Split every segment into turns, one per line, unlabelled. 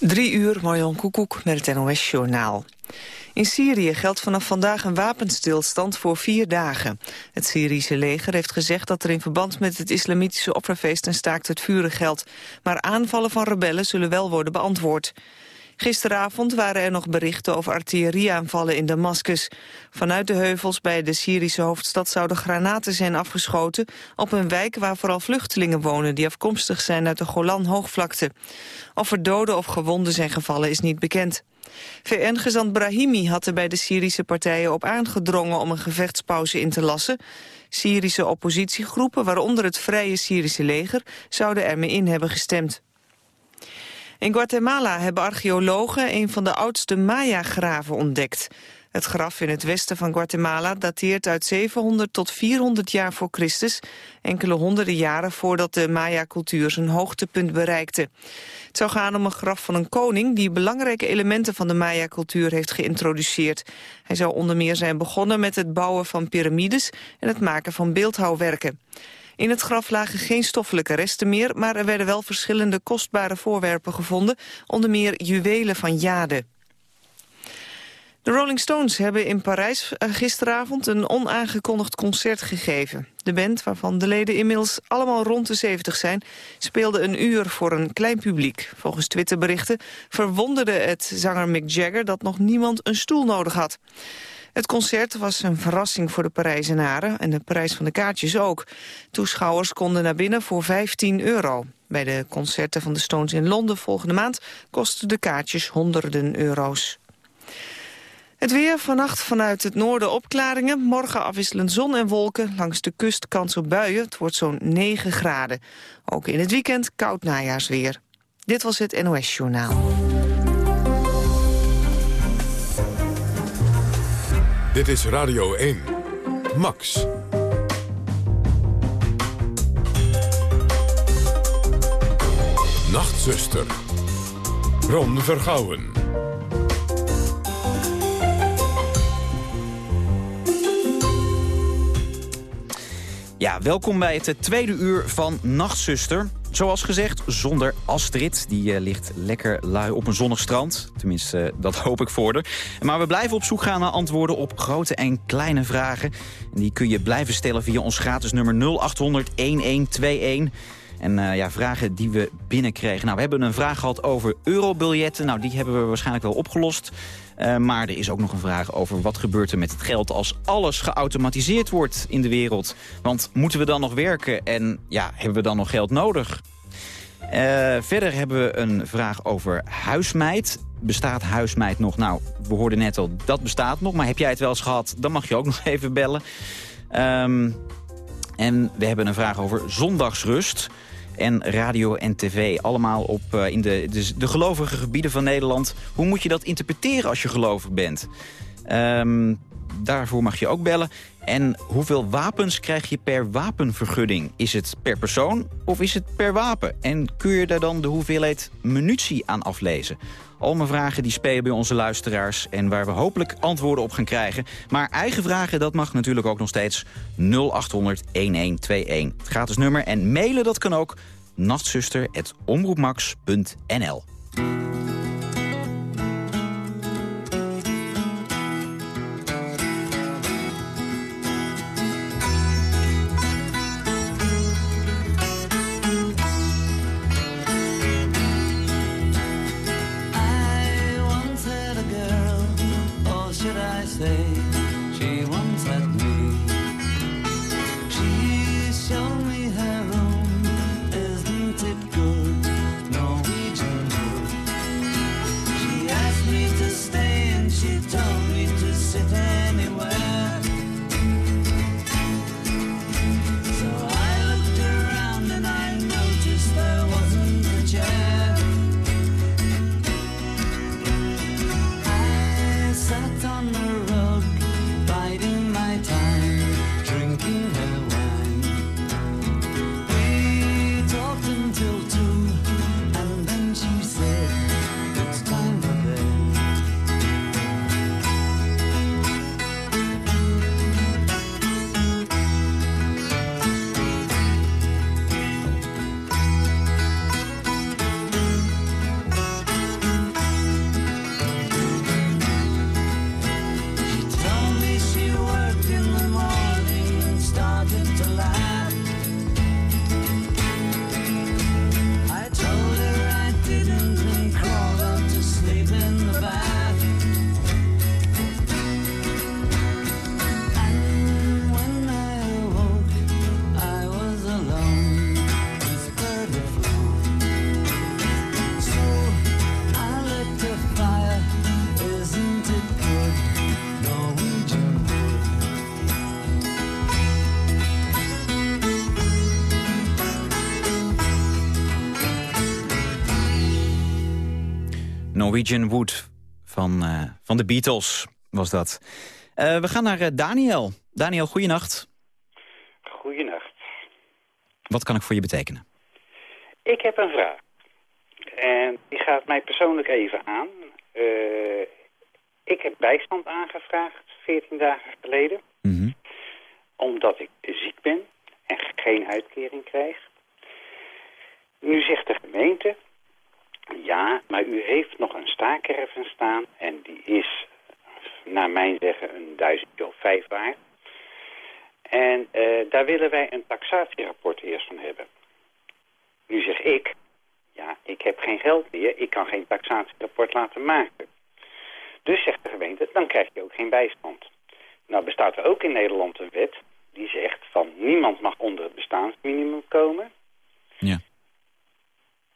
Drie uur, Marjan Koekoek met het NOS-journaal. In Syrië geldt vanaf vandaag een wapenstilstand voor vier dagen. Het Syrische leger heeft gezegd dat er in verband met het islamitische opperfeest een staakt het vuren geldt. Maar aanvallen van rebellen zullen wel worden beantwoord. Gisteravond waren er nog berichten over artillerieaanvallen in Damascus. Vanuit de heuvels bij de Syrische hoofdstad zouden granaten zijn afgeschoten... op een wijk waar vooral vluchtelingen wonen... die afkomstig zijn uit de Golan-hoogvlakte. Of er doden of gewonden zijn gevallen is niet bekend. VN-gezant Brahimi had er bij de Syrische partijen op aangedrongen om een gevechtspauze in te lassen. Syrische oppositiegroepen, waaronder het Vrije Syrische leger, zouden ermee in hebben gestemd. In Guatemala hebben archeologen een van de oudste Maya-graven ontdekt. Het graf in het westen van Guatemala dateert uit 700 tot 400 jaar voor Christus, enkele honderden jaren voordat de Maya-cultuur zijn hoogtepunt bereikte. Het zou gaan om een graf van een koning die belangrijke elementen van de Maya-cultuur heeft geïntroduceerd. Hij zou onder meer zijn begonnen met het bouwen van piramides en het maken van beeldhouwwerken. In het graf lagen geen stoffelijke resten meer, maar er werden wel verschillende kostbare voorwerpen gevonden, onder meer juwelen van jade. De Rolling Stones hebben in Parijs eh, gisteravond een onaangekondigd concert gegeven. De band, waarvan de leden inmiddels allemaal rond de 70 zijn... speelde een uur voor een klein publiek. Volgens Twitterberichten verwonderde het zanger Mick Jagger... dat nog niemand een stoel nodig had. Het concert was een verrassing voor de Parijzenaren en de prijs van de kaartjes ook. Toeschouwers konden naar binnen voor 15 euro. Bij de concerten van de Stones in Londen volgende maand kosten de kaartjes honderden euro's. Het weer vannacht vanuit het noorden opklaringen. Morgen afwisselend zon en wolken. Langs de kust kans op buien. Het wordt zo'n 9 graden. Ook in het weekend koud najaarsweer. Dit was het NOS Journaal.
Dit is Radio 1. Max. Nachtzuster. Ron Vergouwen.
Ja, welkom bij het tweede uur van Nachtzuster. Zoals gezegd, zonder Astrid. Die uh, ligt lekker lui op een zonnig strand. Tenminste, uh, dat hoop ik voor haar. Maar we blijven op zoek gaan naar antwoorden op grote en kleine vragen. En die kun je blijven stellen via ons gratis nummer 0800-1121. En uh, ja, vragen die we binnenkregen. Nou, we hebben een vraag gehad over eurobiljetten. Nou, die hebben we waarschijnlijk wel opgelost. Uh, maar er is ook nog een vraag over wat gebeurt er met het geld... als alles geautomatiseerd wordt in de wereld. Want moeten we dan nog werken en ja, hebben we dan nog geld nodig? Uh, verder hebben we een vraag over huismeid. Bestaat huismeid nog? Nou, we hoorden net al, dat bestaat nog. Maar heb jij het wel eens gehad? Dan mag je ook nog even bellen. Um, en we hebben een vraag over zondagsrust en radio en tv. Allemaal op, uh, in de, de, de, gelovige gebieden van Nederland. Hoe moet je dat interpreteren als je gelovig bent? Um, daarvoor mag je ook bellen. En hoeveel wapens krijg je per wapenvergunning? Is het per persoon of is het per wapen? En kun je daar dan de hoeveelheid munitie aan aflezen? Al mijn vragen die spelen bij onze luisteraars... en waar we hopelijk antwoorden op gaan krijgen. Maar eigen vragen, dat mag natuurlijk ook nog steeds 0800-1121. Het gratis nummer en mailen dat kan ook nachtzuster.omroepmax.nl Norwegian Wood van, uh, van de Beatles was dat. Uh, we gaan naar uh, Daniel. Daniel, goeienacht.
Goeienacht.
Wat kan ik voor je betekenen?
Ik heb een vraag. En die gaat mij persoonlijk even aan. Ik heb bijstand aangevraagd 14 dagen geleden.
Mm -hmm.
Omdat ik ziek ben en geen uitkering krijg. Nu zegt de gemeente... Ja, maar u heeft nog een staakerven staan en die is, naar mijn zeggen, een duizendje of vijf waard. En uh, daar willen wij een taxatierapport eerst van hebben. Nu zeg ik, ja, ik heb geen geld meer, ik kan geen taxatierapport laten maken. Dus zegt de gemeente, dan krijg je ook geen bijstand. Nou bestaat er ook in Nederland een wet die zegt van niemand mag onder het bestaansminimum komen.
Ja.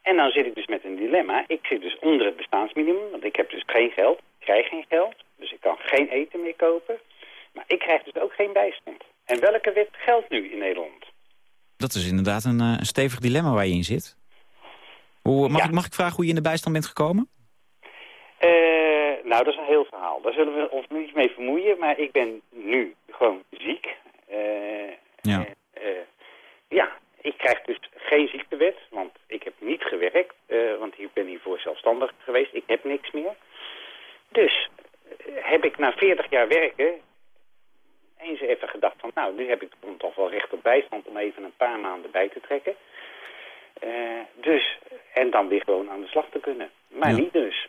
En dan zit ik dus met een dilemma. Ik zit dus onder het bestaansminimum, want ik heb dus geen geld, ik krijg geen geld. Dus ik kan geen eten meer kopen. Maar ik krijg dus ook geen bijstand. En welke wet geldt nu in Nederland?
Dat is inderdaad een, een stevig dilemma waar je in zit. Hoe, mag,
Ja.
ik, mag ik vragen hoe je in de bijstand bent gekomen?
Eh, nou, dat is een heel verhaal. Daar zullen we ons niet mee vermoeien. Maar ik ben nu gewoon ziek. Eh,
Ja.
eh, eh, ja, ik krijg dus geen ziektewet, want ik heb niet gewerkt. eh, want ik ben hiervoor zelfstandig geweest. Ik heb niks meer. Dus eh, heb ik na 40 jaar werken eens even gedacht van... nou, nu heb ik toch wel recht op bijstand om even een paar maanden bij te trekken. Eh, dus, en dan weer gewoon aan de slag te kunnen. Maar
Ja.
niet dus.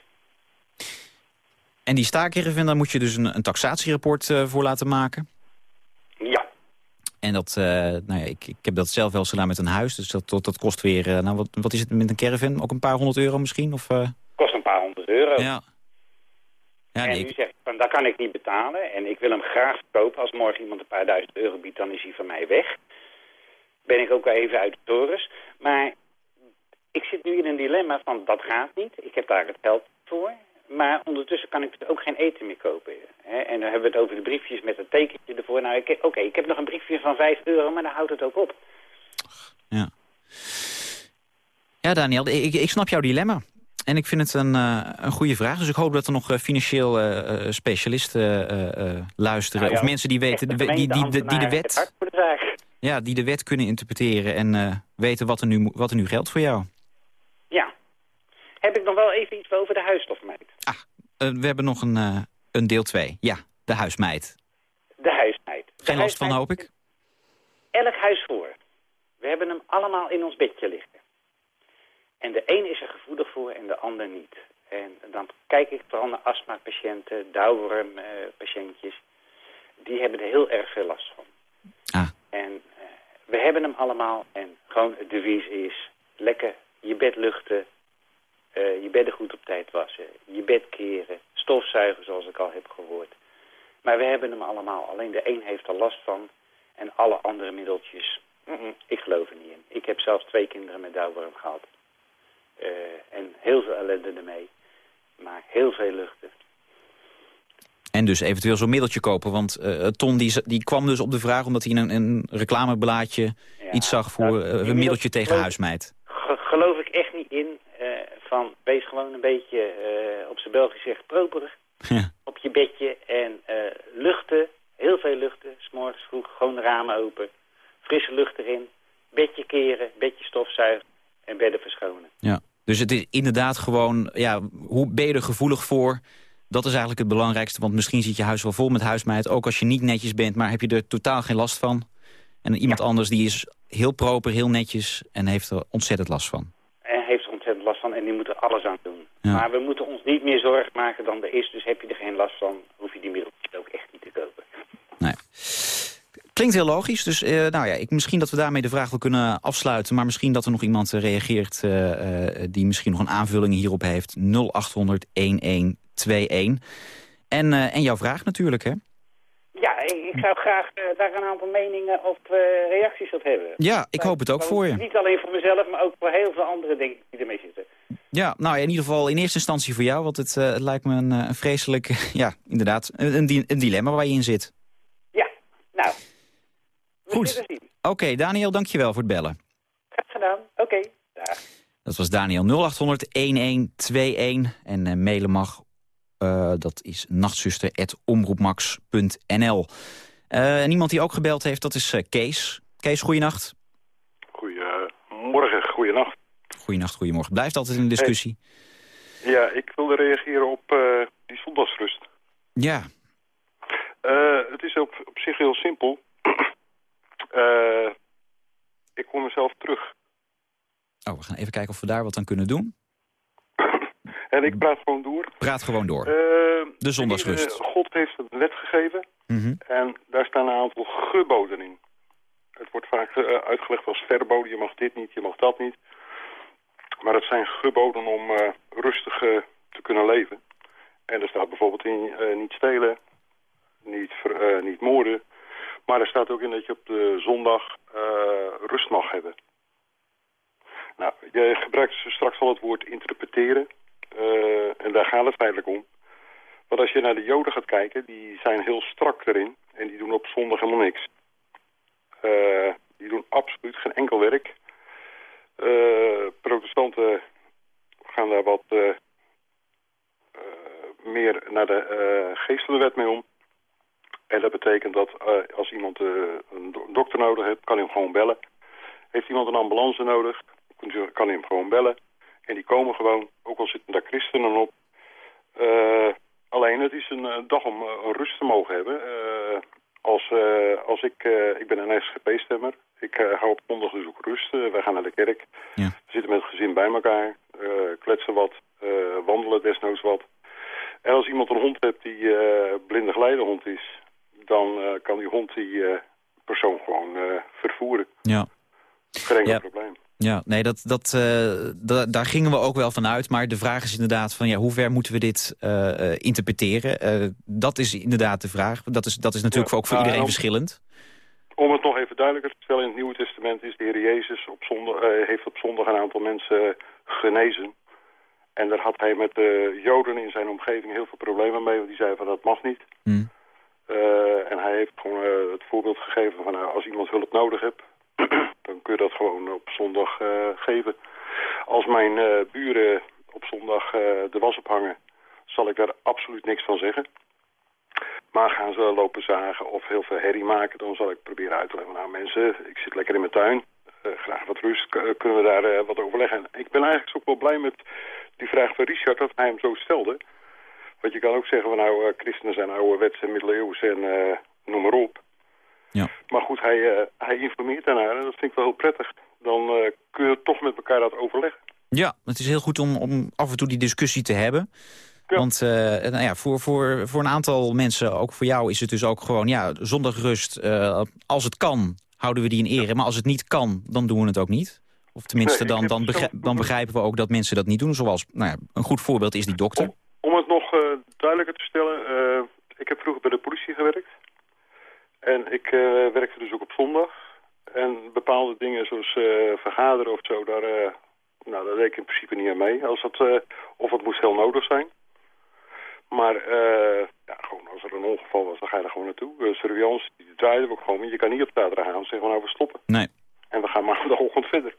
En die staakerven, daar moet je dus een, een taxatierapport voor laten maken. En dat, eh, nou ja, ik, ik heb dat zelf wel eens gedaan met een huis. Dus dat, dat, dat kost weer, eh, nou wat, wat is het met een caravan? Ook een paar honderd euro misschien? Of, eh,
kost een paar honderd euro.
Ja. Ja,
en
nee,
nu
ik-
zeg ik van, dat kan ik niet betalen. En ik wil hem graag verkopen. Als morgen iemand een paar duizend euro biedt, dan is hij van mij weg. Ben ik ook wel even uit de torens. Maar ik zit nu in een dilemma van, dat gaat niet. Ik heb daar het geld voor. Maar ondertussen kan ik dus ook geen eten meer kopen. Hè? En dan hebben we het over de briefjes met een tekentje ervoor. Nou, oké, ik heb nog een briefje van 5 euro, maar dan houdt het ook op.
ja. ja, Daniel, ik, ik snap jouw dilemma. En ik vind het een, eh, een goede vraag. Dus ik hoop dat er nog eh, financieel eh, specialisten luisteren.
Nou ja,
of mensen die weten,
Echte
die, die, die, de, die de
het
wet,
de
ja, die de wet kunnen interpreteren en weten wat er, nu, wat er nu geldt voor jou.
Ja. Heb ik nog wel even iets over de huisstofmeid.
Eh, we hebben nog een, eh, een deel 2. Ja, de huismeid.
De huismeid. De
Geen last van, hoop ik?
elk huis voor. We hebben hem allemaal in ons bedje liggen. En de een is er gevoelig voor en de ander niet. En dan kijk ik vooral naar astmapatiënten, dauwwormpatiëntjes. Die hebben er heel erg veel last van.
Ah.
En eh, we hebben hem allemaal. En gewoon het devies is lekker je bed luchten. Eh, je bedden goed op tijd wassen. Je bed keren. Stofzuigen zoals ik al heb gehoord. Maar we hebben hem allemaal. Alleen de een heeft er last van. En alle andere middeltjes, ik geloof er niet in. Ik heb zelfs twee kinderen met dauwworm gehad. Eh, en heel veel ellende ermee. Maar heel veel luchten.
En dus eventueel zo'n middeltje kopen. Want eh, Ton die, die kwam dus op de vraag omdat hij in een, een reclameblaadje
Ja,
iets zag voor
nou,
een middeltje tegen
geloof-
huismeid.
Ge- geloof ik echt van wees gewoon een beetje eh, op zijn Belgisch zegt properig.
Ja.
Op je bedje en eh, luchten. Heel veel luchten. S'morgens vroeg gewoon de ramen open. Frisse lucht erin. Bedje keren. Bedje stofzuigen. En bedden verschonen.
Ja. Dus het is inderdaad gewoon, ja, hoe ben je er gevoelig voor? Dat is eigenlijk het belangrijkste, want misschien zit je huis wel vol met huismeid. Ook als je niet netjes bent, maar heb je er totaal geen last van. En iemand anders die is heel proper, heel netjes en heeft er ontzettend last van.
Ontzettend last van en die moet er alles aan doen.
Ja.
Maar we moeten ons niet meer zorgen maken dan er is. Dus heb je er geen last van, hoef je die middeltjes ook echt niet te kopen.
Nee. Klinkt heel logisch, dus eh, nou ja, ik, misschien dat we daarmee de vraag wel kunnen afsluiten. Maar misschien dat er nog iemand eh, reageert eh, die misschien nog een aanvulling hierop heeft. 0800 1121. En, en jouw vraag natuurlijk, hè?
Ja, ik, zou graag eh, daar een aantal meningen of eh, reacties op hebben.
Ja, ik hoop het ook voor je.
Niet alleen voor mezelf, maar ook voor heel veel andere dingen die ermee zitten.
Ja, nou in ieder geval in eerste instantie voor jou. Want het, eh, het lijkt me een, vreselijk, ja, inderdaad, een, een di- een dilemma waar je in zit.
Ja, nou.
Goed. Oké, Daniel, dankjewel voor het bellen.
Graag gedaan. Oké, dag.
Dat was Daniel 0800 1121 en mailen mag. Uh, dat is nachtzuster.omroepmax.nl. Uh, en iemand die ook gebeld heeft, dat is Kees. Kees, goeienacht.
Goedemorgen, goeienacht.
Goeienacht, goedemorgen. Blijft altijd in discussie.
Hey. Ja, ik wilde reageren op die zondagsrust.
Ja.
het is op, op zich heel simpel. ik kom mezelf terug.
Oh, we gaan even kijken of we daar wat aan kunnen doen.
En ik praat gewoon door.
Praat gewoon door.
Uh,
de zondagsrust.
Uh, God heeft een wet gegeven.
Mm -hmm.
En daar staan een aantal geboden in. Het wordt vaak uh, uitgelegd als verboden. Je mag dit niet, je mag dat niet. Maar het zijn geboden om rustig te kunnen leven. En er staat bijvoorbeeld in niet stelen, niet, niet moorden. Maar er staat ook in dat je op de zondag rust mag hebben. Nou, je gebruikt straks al het woord interpreteren. Uh, en daar gaat het feitelijk om. Want als je naar de joden gaat kijken, die zijn heel strak erin. En die doen op zondag helemaal niks. Uh, die doen absoluut geen enkel werk. Uh, protestanten gaan daar wat meer naar de geestelijke wet mee om. En dat betekent dat als iemand een dokter nodig heeft, kan hij hem gewoon bellen. Heeft iemand een ambulance nodig, kan hij hem gewoon bellen. En die komen gewoon, ook al zitten daar christenen op. Uh, alleen het is een dag om uh, rust te mogen hebben. als, als ik, ik ben een SGP-stemmer. Ik hou op zondag dus ook rust. wij gaan naar de kerk.
Ja.
We zitten met het gezin bij elkaar. kletsen wat. wandelen desnoods wat. En als iemand een hond hebt die blinde geleidehond is... dan kan die hond die persoon gewoon vervoeren.
Ja.
Geen
Ja.
probleem.
Ja, nee, dat, dat, eh, da- daar gingen we ook wel van uit. Maar de vraag is inderdaad van ja, hoe ver moeten we dit eh, eh, interpreteren? Dat is inderdaad de vraag. Dat is, dat is natuurlijk
Ja,
ook voor
nou,
iedereen verschillend.
Om het nog even duidelijker te stellen, in het Nieuwe Testament is de Heer Jezus op zondag, heeft op zondag een aantal mensen genezen. En daar had hij met de Joden in zijn omgeving heel veel problemen mee, want die zeiden van dat mag niet. Eh, en hij heeft gewoon het voorbeeld gegeven van nou, als iemand hulp nodig hebt, dan kun je dat gewoon op zondag eh, geven. Als mijn eh, buren op zondag eh, de was ophangen, zal ik daar absoluut niks van zeggen. Maar gaan ze lopen zagen of heel veel herrie maken, dan zal ik proberen uit te leggen. Nou mensen, ik zit lekker in mijn tuin. Graag wat rust. Kunnen we daar wat overleggen? En ik ben eigenlijk ook wel blij met die vraag van Richard dat hij hem zo stelde. Want je kan ook zeggen van nou, eh, christenen zijn ouderwets en middeleeuws en noem maar op.
Ja.
Maar goed, hij, eh, hij informeert daarnaar en dat vind ik wel heel prettig. Dan eh, kun je toch met elkaar dat overleggen.
Ja, het is heel goed om, om af en toe die discussie te hebben.
Ja.
Want eh, nou ja, voor, voor, voor een aantal mensen, ook voor jou, is het dus ook gewoon... ja, zondagrust, eh, als het kan, houden we die in ere. Maar als het niet kan, dan doen we het ook niet. Of tenminste,
Nee,
dan, dan,
zelf-
begrijp, dan begrijpen we ook dat mensen dat niet doen. Zoals, nou ja, een goed voorbeeld is die dokter.
Om, om het nog duidelijker te stellen, ik heb vroeger bij de politie gewerkt. En ik eh, werkte dus ook op zondag. En bepaalde dingen zoals eh, vergaderen of zo, daar, eh, nou, daar deed ik in principe niet aan mee. Als eh, of het moest heel nodig zijn. Maar eh, ja, gewoon als er een ongeval was, dan ga je er gewoon naartoe. Uh, surveillance, die draaiden we ook gewoon. Je kan niet op zaterdag gaan en zeggen, nou we stoppen.
Nee.
En we gaan maandagochtend verder.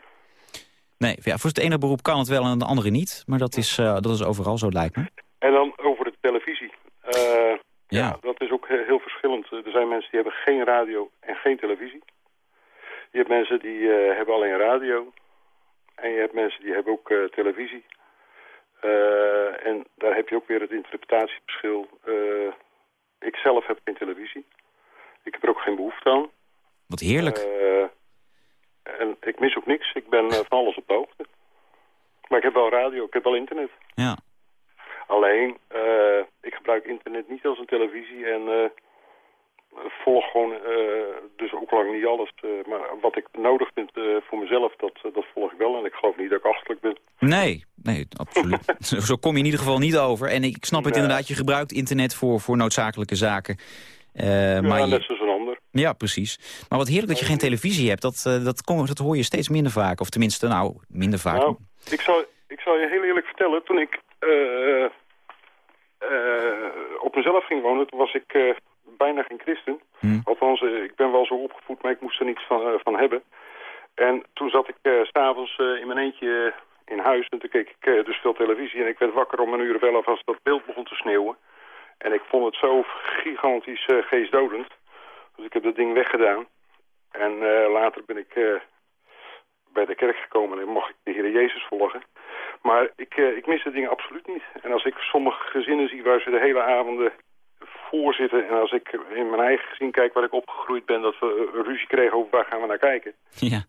Nee, ja, voor het ene beroep kan het wel en het andere niet. Maar dat is, dat is overal zo, lijkt me.
En dan over de televisie. Eh, ja.
Ja.
dat is ook he- heel verschillend. Er zijn mensen die hebben geen radio en geen televisie. Je hebt mensen die eh, hebben alleen radio. En je hebt mensen die hebben ook eh, televisie. Eh, en daar heb je ook weer het interpretatieverschil. Eh, ik zelf heb geen televisie. Ik heb er ook geen behoefte aan.
Wat heerlijk.
Eh, en ik mis ook niks. Ik ben eh, van alles op de hoogte. Maar ik heb wel radio, ik heb wel internet.
ja.
Alleen, eh, ik gebruik internet niet als een televisie en eh, volg gewoon, eh, dus ook lang niet alles. eh, maar wat ik nodig vind voor mezelf, dat, dat volg ik wel. En ik geloof niet dat ik achterlijk ben.
Nee, nee, absoluut. zo, kom je in ieder geval niet over. En ik snap het inderdaad, je gebruikt internet voor, voor noodzakelijke zaken. Eh, maar
ja,
je-
net zoals een ander.
Ja, precies. Maar wat heerlijk dat je geen televisie hebt, dat, dat, kom, dat hoor je steeds minder vaak. Of tenminste, nou, minder vaak.
Nou, ik zal, ik zal je heel eerlijk vertellen, toen ik op mezelf ging wonen, toen was ik eh, bijna geen christen.
Hm.
Althans, eh, ik ben wel zo opgevoed, maar ik moest er niets van, eh, van hebben. En toen zat ik eh, s s'avonds in mijn eentje in huis. En toen keek ik eh, dus veel televisie en ik werd wakker om een uur of elf als dat beeld begon te sneeuwen. En ik vond het zo gigantisch uh, geestdodend. Dus ik heb dat ding weggedaan. En uh, later ben ik uh, bij de kerk gekomen en mocht ik de Heer Jezus volgen. Maar ik, ik mis dat ding absoluut niet. En als ik sommige gezinnen zie waar ze de hele avonden voor zitten... en als ik in mijn eigen gezin kijk waar ik opgegroeid ben... dat we ruzie kregen over waar gaan we naar kijken...
Ja.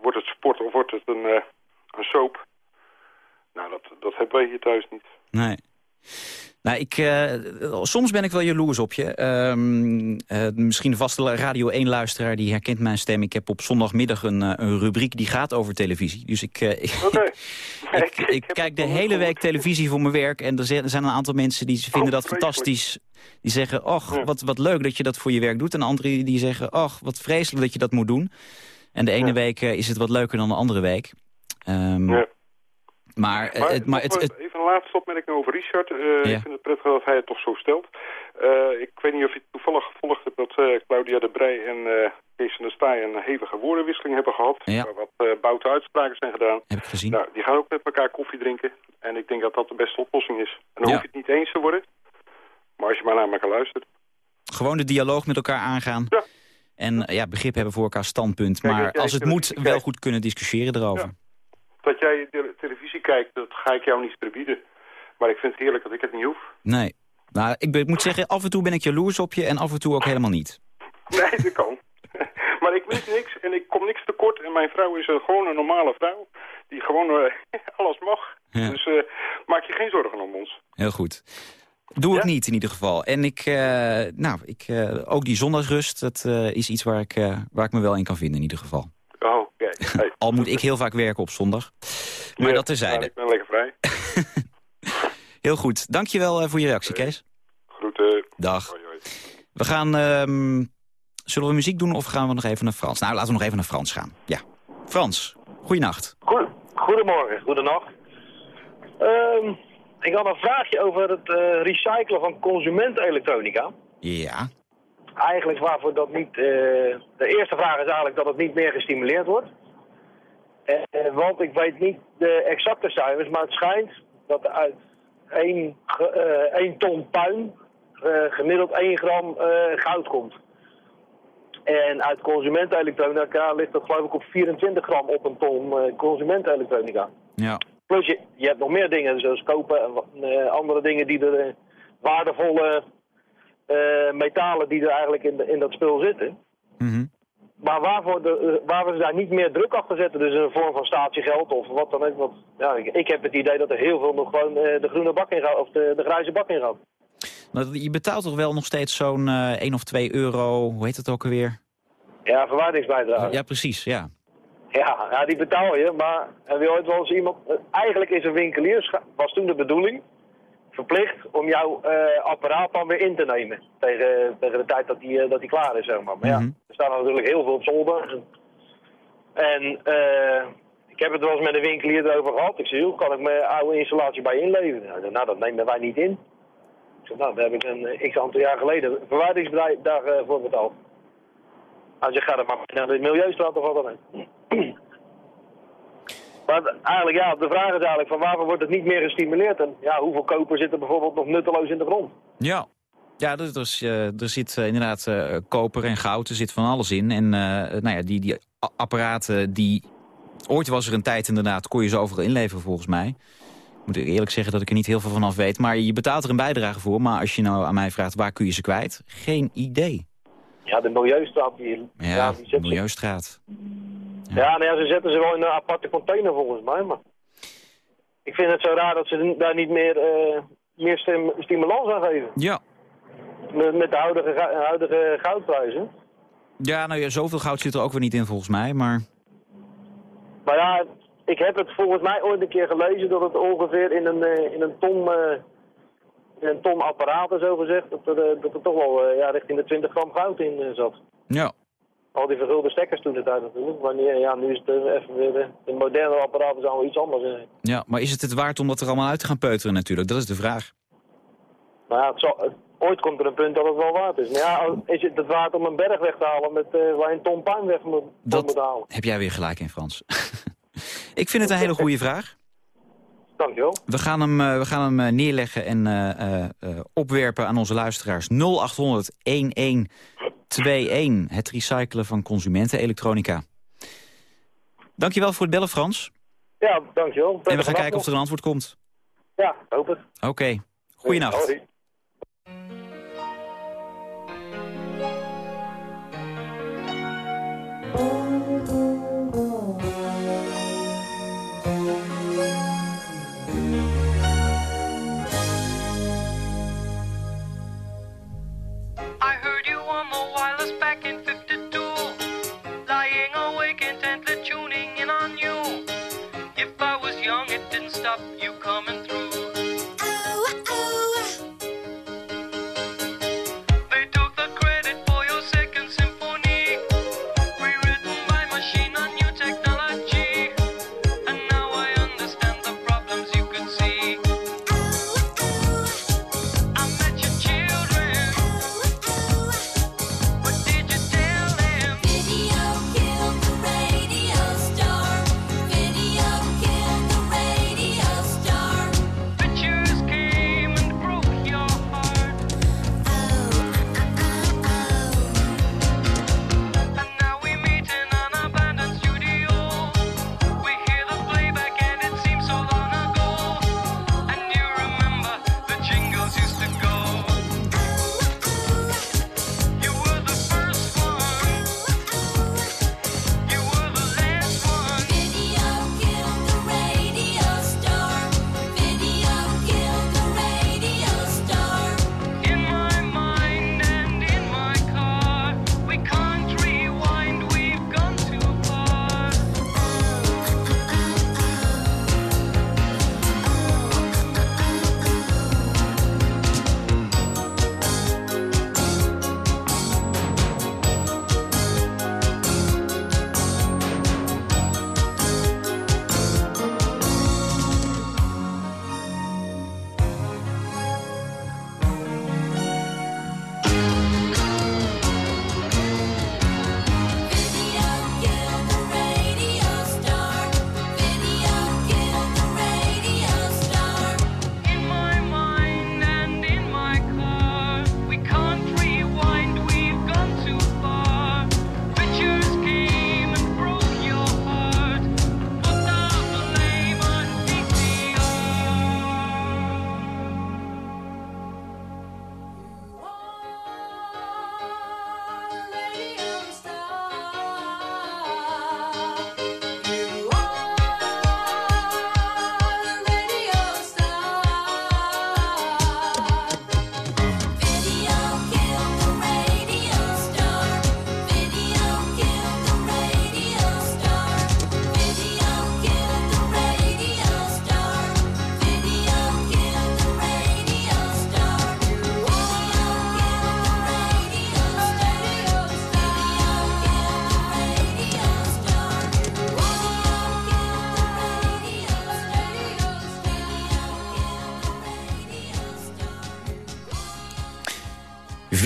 wordt het sport of wordt het een, een soap... Nou, dat, dat hebben wij hier thuis niet.
Nee. Nou, ik, uh, soms ben ik wel jaloers op je. Um, uh, misschien de vaste Radio 1-luisteraar die herkent mijn stem. Ik heb op zondagmiddag een, uh, een rubriek die gaat over televisie. Dus ik, ik,
okay.
ik, ik, kijk de hele week televisie voor mijn werk. En er zijn een aantal mensen die vinden
oh,
dat fantastisch. Die zeggen, och, ja. wat, wat leuk dat je dat voor je werk doet. En anderen die zeggen, och, wat vreselijk dat je dat moet doen. En de ene ja. week is het wat leuker dan de andere week. Um,
ja.
Maar,
maar,
het, maar het, het,
even een laatste opmerking over Richard. Uh, ja. Ik vind het prettig dat hij het toch zo stelt. Uh, ik weet niet of je toevallig gevolgd hebt dat uh, Claudia de Brij en Kees van der Staaij een hevige woordenwisseling hebben gehad.
Ja.
Waar wat boute uitspraken zijn gedaan.
Heb ik gezien.
Nou, die gaan ook met elkaar koffie drinken. En ik denk dat dat de beste oplossing is. En dan
Ja.
hoef je het niet eens te worden. Maar als je maar naar elkaar luistert.
Gewoon de dialoog met elkaar aangaan.
Ja.
En ja, begrip hebben voor elkaar standpunt.
Kijk,
maar als het moet, wel goed kunnen discussiëren erover.
Dat jij de kijkt, dat ga ik jou niet verbieden. Maar ik vind het heerlijk dat ik het niet hoef.
Nee. Nou, ik, moet zeggen, af en toe ben ik jaloers op je en af en toe ook helemaal niet.
Nee, dat kan. maar ik mis niks en ik kom niks tekort. En mijn vrouw is gewoon een normale vrouw. Die gewoon eh, alles mag.
Ja.
Dus eh, maak je geen zorgen om ons.
Heel goed. Doe ik niet in ieder geval. En ik, eh, nou, ik, ook die zondagsrust, dat is iets waar ik, waar ik me wel in kan vinden in ieder geval.
Hey.
Al moet ik heel vaak werken op zondag. Maar
Ja,
dat terzijde.
nou, ik ben lekker vrij.
Heel goed. Dankjewel eh, voor je reactie, Kees.
Groeten.
Dag.
Hoi, hoi.
We gaan... ehm, zullen we muziek doen of gaan we nog even naar Frans? Nou, laten we nog even naar Frans gaan. Ja. Frans, goeienacht.
Goed, goedemorgen, goedenacht. Ehm ik had een vraagje over het eh, recyclen van consumentenelektronica.
Ja.
Eigenlijk waarvoor dat niet... eh, de eerste vraag is eigenlijk dat het niet meer gestimuleerd wordt. Eh, want ik weet niet de exacte cijfers, maar het schijnt dat er uit 1, ton puin eh, gemiddeld 1 gram eh, goud komt. En uit consumentenelektronica ligt dat geloof ik op 24 gram op een ton eh, consumentenelektronica.
Ja.
Plus je, je hebt nog meer dingen, zoals kopen en eh, andere dingen die er eh, waardevolle eh, metalen die er eigenlijk in, de- in dat spul zitten.
Mhm.
Maar waarvoor, de, eh, waar we daar niet meer druk achter zetten, dus in een vorm van statiegeld of wat dan ook. Want, ja, ik, ik heb het idee dat er heel veel nog gewoon eh, de groene bak in gaat, of de, de grijze bak in gaat.
Nou, je betaalt toch wel nog steeds zo'n eh 1 of 2 euro, hoe heet het ook alweer?
Ja, verwaardingsbijdrage.
Ja, precies, ja.
Ja, ja, die betaal je, maar heb je ooit wel eens iemand... Eigenlijk is een winkelier, was toen de bedoeling, verplicht om jouw eh, apparaat dan weer in te nemen. Tegen, tegen de tijd dat die, eh, dat die klaar is, zeg maar. Maar
Mhm.
ja, er staan natuurlijk heel veel op zolder. En, eh, ik heb het wel eens met een winkelier erover gehad. Ik zei, hoe kan ik mijn oude installatie bij je inleveren? Nou, dat nemen wij niet in. Ik zei, nou, daar heb ik een x aantal jaar geleden een verwaardingsbedrag eh, voor betaald. Hij zegt, ga dan maar naar de Milieustraat of wat dan ook. Maar eigenlijk, ja, de vraag is eigenlijk van waarvoor wordt het niet meer gestimuleerd? En ja, hoeveel koper zit er bijvoorbeeld nog nutteloos in de grond?
Ja. Ja, er, er, is, eh, er zit eh, inderdaad eh, koper en goud, er zit van alles in. En nou ja, die, die apparaten, die... Ooit was er een tijd inderdaad, kon je ze overal inleveren volgens mij. Ik moet eerlijk zeggen dat ik er niet heel veel van af weet. Maar je betaalt er een bijdrage voor. Maar als je nou aan mij vraagt, waar kun je ze kwijt? Geen idee.
Ja, de Milieustraat, die,
Ja,
die ze,
Milieustraat.
ja, nou ja, ze zetten ze wel in een aparte container volgens mij, maar... Ik vind het zo raar dat ze daar niet meer, eh, meer stim- stimulans aan geven.
Ja.
Met, met de huidige, huidige goudprijzen.
Ja, nou ja, zoveel goud zit er ook weer niet in volgens mij. Maar
Maar ja, ik heb het volgens mij ooit een keer gelezen dat het ongeveer in een, eh, in een ton... eh, een ton apparaten, zo gezegd, dat er, eh, dat er toch wel eh, ja, richting de 20 gram goud in eh, zat.
ja.
Al die vergulde stekkers toen de tijd natuurlijk. Maar ja, nu is het even weer... de moderne apparaten zijn wel iets anders.
ja. Maar is het het waard om dat er allemaal uit te gaan peuteren natuurlijk? Dat is de vraag.
Maar ja, het zal, het- ooit komt er een punt dat het wel waard is. Maar ja, is het het waard om een berg weg te halen met, eh, waar je een ton puin weg moet,
Dat-
moet halen?
Heb jij weer gelijk in, Frans. Ik vind het een hele goede vraag.
Dankjewel.
We gaan hem, eh, we gaan hem eh, neerleggen en eh, opwerpen aan onze luisteraars. 0800 1121. Het recyclen van consumentenelektronica. Dankjewel voor het bellen, Frans.
Ja, dankjewel.
En we gaan kijken of er een antwoord komt.
Ja, hoop het.
Oké. Goeienacht.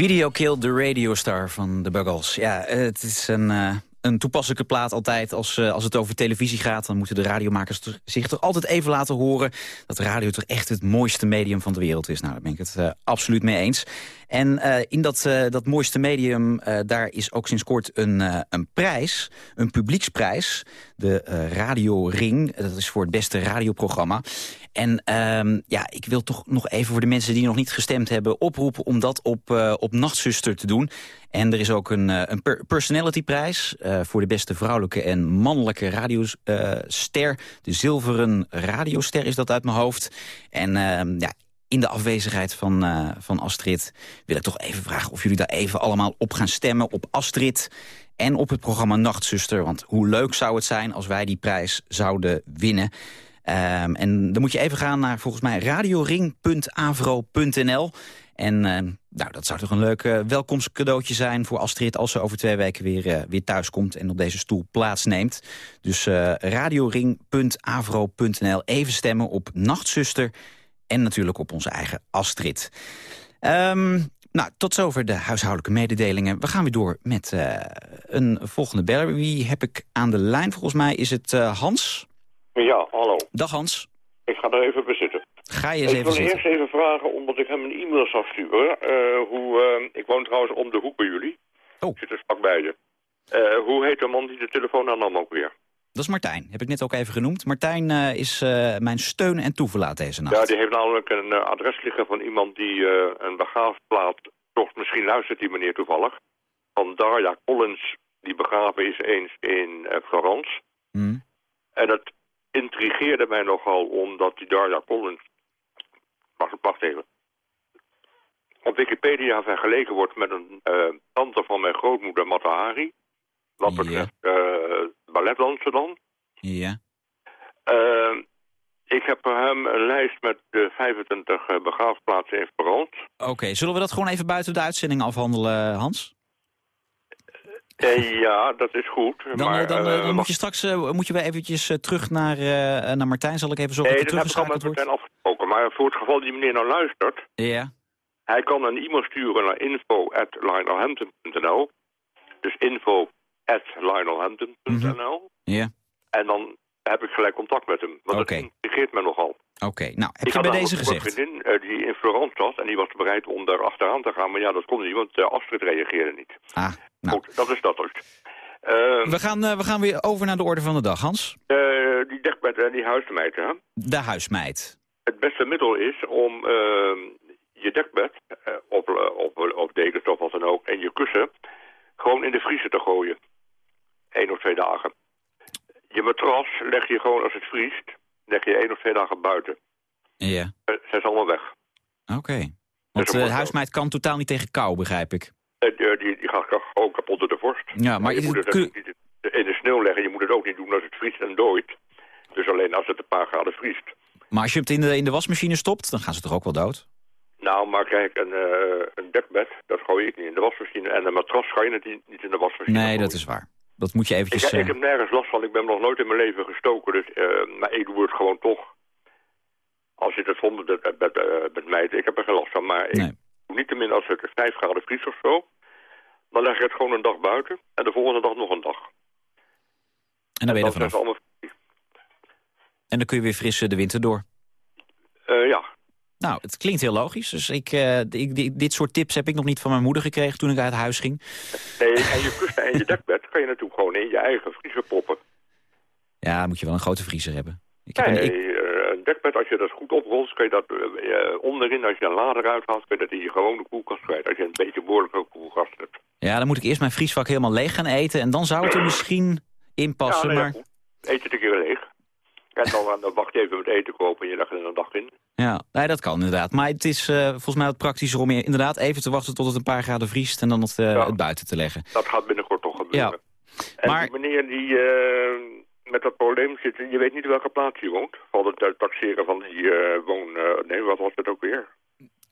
Video
Kill the Radio Star van de Buggles. Ja, het is een, eh, een toepasselijke plaat altijd. Als, eh, als het over televisie gaat, dan moeten de radiomakers zich toch altijd even laten horen... dat radio toch echt het mooiste medium van de wereld is. Nou, daar ben ik het eh, absoluut mee eens. En in dat, dat mooiste medium, daar is ook sinds kort een, een prijs. Een publieksprijs. De Radio Ring. Dat is voor het beste radioprogramma. En ehm, ja, ik wil toch nog even voor de mensen die nog niet gestemd hebben... oproepen om dat op, eh, op Nachtzuster te doen. En er is ook een, eh, een per personalityprijs... eh, voor de beste vrouwelijke en mannelijke radioster. de zilveren radioster is dat uit mijn hoofd. En ehm, ja, in de afwezigheid van, van Astrid wil ik toch even vragen... of jullie daar even allemaal op gaan stemmen op Astrid... en op het programma Nachtzuster. Want hoe leuk zou het zijn als wij die prijs zouden winnen... Ehm, en dan moet je even gaan naar volgens mij radioring.avro.nl. En ehm, nou, dat zou toch een leuk eh, welkomstcadeautje zijn voor Astrid... als ze over twee weken weer, eh, weer thuis komt en op deze stoel plaatsneemt. Dus eh radioring.avro.nl. Even stemmen op Nachtzuster en natuurlijk op onze eigen Astrid. Ehm, nou, tot zover de huishoudelijke mededelingen. We gaan weer door met een volgende beller. Wie heb ik aan de lijn? Volgens mij is het Hans.
Ja, hallo.
Dag Hans.
Ik ga er even bij zitten.
Ga je eens
ik
even
wil
zitten.
eerst even vragen, omdat ik hem een e-mail zou sturen. eh, hoe, eh, ik woon trouwens om de hoek bij jullie.
Oh.
Ik zit er vlak bij je. Eh, hoe heet de man die de telefoon aannam ook weer?
Dat is Martijn, heb ik net ook even genoemd. Martijn is mijn steun en toeverlaat deze nacht.
Ja, die heeft namelijk een adres liggen van iemand die een begraafplaats... Toch, misschien luistert die meneer toevallig. Van Darja Collins, die begraven is eens in Florence.
Hm.
En het intrigeerde mij nogal omdat die Darja Collins... Wacht, wacht even. Op Wikipedia vergeleken wordt met een eh, tante van mijn grootmoeder Matahari. Wat
Ja.
betreft eh balletdansen dan.
Ja.
Eh, ik heb voor hem een lijst met de 25 eh, begraafplaatsen in Florence.
Oké, zullen we dat gewoon even buiten de uitzending afhandelen, Hans?
Eh, ja, dat is goed.
Dan,
maar,
eh, dan, eh, dan moet je straks moet je weer eventjes terug naar, naar Martijn. Zal ik even zorgen
Nee,
dat
dat
hij
heb ik al met
teruggeschakeld wordt?
meteen afgesproken. Maar voor het geval die meneer nou luistert...
Ja.
Hij kan een e-mail sturen naar info.lionelhampton.nl. Dus info.lionelhampton.nl.
Ja.
En dan heb ik gelijk contact met hem. Want
Oké.
dat intrigeert me nogal.
Oké, nou, heb
ik
je bij deze
ook
gezegd?
een vriendin eh, die in Florence zat en die was bereid om daar achteraan te gaan. Maar ja, dat kon niet, want eh, Astrid reageerde niet.
Ah, nou.
Goed, dat is dat dus. Eh,
We gaan, eh, we gaan weer over naar de orde van de dag, Hans.
die dekbed en die huismeid, hè.
De huismeid.
Het beste middel is om eh, je dekbed, op, op, op dekens of wat dan ook, en je kussen gewoon in de vriezer te gooien. Eén of twee dagen. Je matras leg je gewoon als het vriest, leg je één of twee dagen buiten.
Ja.
Eh, Zij is allemaal weg.
Oké.
Dat
Want eh, de
mooi
huismeid kan totaal niet tegen kou, begrijp ik.
Eh, die, die, die gaat gewoon kapot door de vorst.
Ja, maar
je
is
moet
het
het
kun-
niet in de sneeuw leggen. Je moet het ook niet doen als het vriest en dooit. Dus alleen als het een paar graden vriest.
Maar als je het in de, in de wasmachine stopt, dan gaan ze toch ook wel dood?
Nou, maar kijk, een, eh, een dekbed, dat gooi ik niet in de wasmachine. En een matras ga je het niet niet in de wasmachine
Nee,
gooien.
dat is waar. Dat moet je
Ik,
eventjes...
ik
eh,
heb nergens last van. Ik ben nog nooit in mijn leven gestoken. Dus, eh, maar ik doe het gewoon toch. Als je de, de, de, de, met mij, ik heb er geen last van. Maar ik
Nee.
niet tenminste als het 5 graden vriest of zo. Dan leg ik het gewoon een dag buiten. En de volgende dag nog een dag.
en dan ben je er vanaf. En dan kun je weer fris eh, de winter door. Nou, het klinkt heel logisch. Dus ik, eh, ik, dit soort tips heb ik nog niet van mijn moeder gekregen toen ik uit huis ging.
Nee, en je kussen en je dekbed kan je natuurlijk gewoon in je eigen vriezer poppen.
Ja, moet je wel een grote vriezer hebben. Ik heb
Nee,
een, ik,
eh, een dekbed, als je dat goed oprolt, kan je dat eh, onderin, als je een lader uithaalt, kun je dat in je gewone koelkast kwijt. Als je een beetje behoorlijke koelkast hebt.
ja, dan moet ik eerst mijn vriesvak helemaal leeg gaan eten. En dan zou het er misschien in passen.
nou ja,
maar.
Eet het een keer leeg. En dan, eh, dan wacht je even met eten kopen en je legt er een dag in.
ja, nee, dat kan inderdaad. Maar het is eh, volgens mij wat praktischer om inderdaad even te wachten tot het een paar graden vriest. En dan het, eh,
Ja.
het buiten te leggen.
Dat gaat binnenkort toch gebeuren. En
maar-
die meneer die met dat probleem zit, je weet niet welke plaats hij woont. Valt het taxeren van die woon... nee, wat was het ook weer?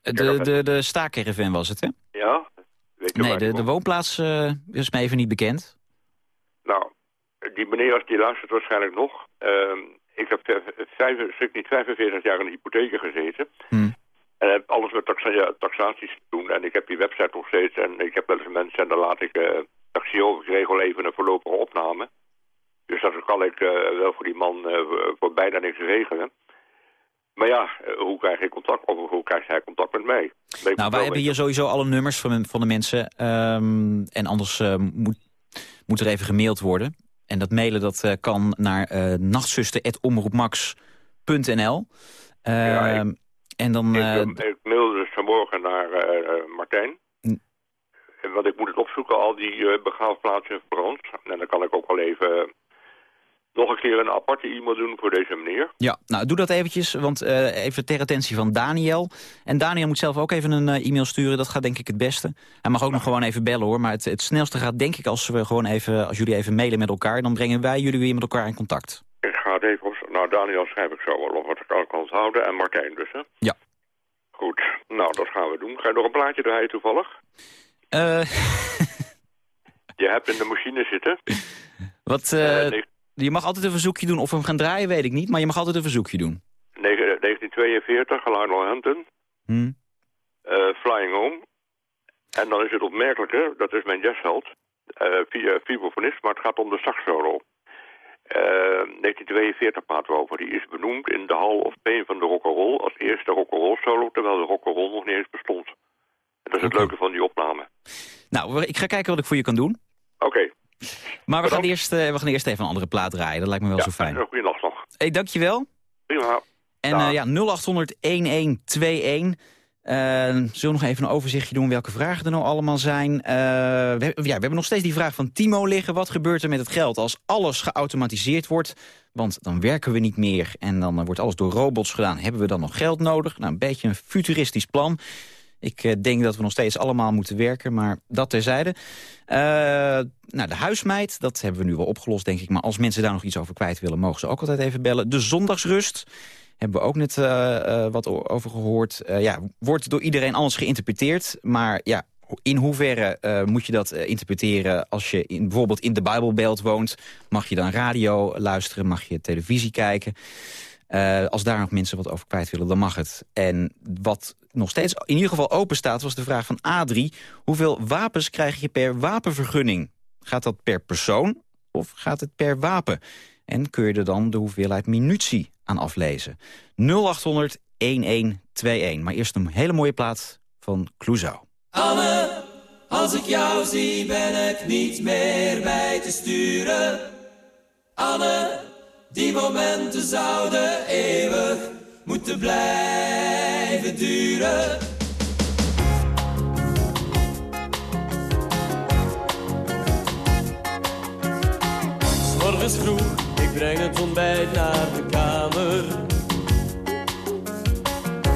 De, de, de staakerven was het, hè?
Ja? Weet je
Nee, de, de woonplaats is me even niet bekend.
Nou, die meneer, als die luistert waarschijnlijk nog. Ehm, ik heb vijf, niet 45 jaar in de hypotheek gezeten.
Hm.
En heb alles met taxa taxaties te doen. En ik heb die website nog steeds. En ik heb wel eens mensen en dan laat ik uh, taxi over. Ik regel even een voorlopige opname. Dus dat kan ik eh, wel voor die man eh, voor bijna niks regelen. Maar ja, eh, hoe krijg ik contact? Of hoe krijgt hij contact met mij?
Nou, wij hebben hier sowieso alle nummers van, van de mensen. ehm, en anders eh, moet, moet er even gemaild worden. En dat mailen dat eh, kan naar eh nachtzuster.omroepmax.nl.
Ja, ik-
Ehm, en dan...
Ik,
eh,
ik mailde dus vanmorgen naar Martijn. Want ik moet het opzoeken, al die begraafplaatsen in Frans. En dan kan ik ook wel even nog een keer een aparte e-mail doen voor deze meneer.
Ja, nou doe dat eventjes, want eh, even ter attentie van Daniel. En Daniel moet zelf ook even een eh, e-mail sturen, dat gaat denk ik het beste. Hij mag ook nog gewoon even bellen hoor, maar het, het snelste gaat denk ik als, we gewoon even, als jullie even mailen met elkaar. Dan brengen wij jullie weer met elkaar in contact.
Ik ga het even op... Nou, Daniel schrijf ik zo wel of wat ik al kan onthouden. En Martijn dus, hè?
Ja.
Goed. Nou, dat gaan we doen. Ga je nog een plaatje draaien toevallig?
Eh,
Je hebt in de machine zitten.
wat, je mag altijd een verzoekje doen, of we hem gaan draaien weet ik niet, maar je mag altijd een verzoekje doen.
negen- 1942, Lionel Hampton.
Hm?
eh, Flying Home. En dan is het opmerkelijke, dat is mijn jazzheld, eh via vibrafonist, maar het gaat om de saxsolo. Eh, 1942 praten we over. Die is benoemd in de Hall of Fame van de rock'n'roll als eerste rock'n'roll solo, terwijl de rock'n'roll nog niet eens bestond. En dat is het leuke van die opname.
Nou, ik ga kijken wat ik voor je kan doen.
Oké.
Maar we gaan, eerst, eh, we gaan eerst even een andere plaat draaien. Dat lijkt me wel
Ja,
zo fijn.
Een goede nacht nog.
Hey, dankjewel.
Prima.
En eh, ja, 0800-1121. Eh, zullen we nog even een overzichtje doen welke vragen er nou allemaal zijn? Eh, we, hebben- ja, we hebben nog steeds die vraag van Timo liggen. Wat gebeurt er met het geld als alles geautomatiseerd wordt? Want dan werken we niet meer en dan wordt alles door robots gedaan. Hebben we dan nog geld nodig? Nou, een beetje een futuristisch plan. Ik eh, denk dat we nog steeds allemaal moeten werken, maar dat terzijde. Eh, nou, de huismeid, dat hebben we nu wel opgelost, denk ik. Maar als mensen daar nog iets over kwijt willen, mogen ze ook altijd even bellen. De zondagsrust hebben we ook net eh, wat over gehoord. Eh, ja, wordt door iedereen anders geïnterpreteerd. Maar ja, in hoeverre moet je dat interpreteren als je in, bijvoorbeeld in de Bijbelbelt woont? Mag je dan radio luisteren? Mag je televisie kijken? Eh, als daar nog mensen wat over kwijt willen, dan mag het. En wat nog steeds in ieder geval open staat, was de vraag van Adrie. Hoeveel wapens krijg je per wapenvergunning? Gaat dat per persoon of gaat het per wapen? En kun je er dan de hoeveelheid munitie aan aflezen? 0800 1121. Maar eerst een hele mooie plaat van Clouseau.
Anne, als ik jou zie ben ik niet meer bij te sturen. Anne, die momenten zouden eeuwig moeten blijven duren. Morgens vroeg, ik breng het ontbijt naar de kamer.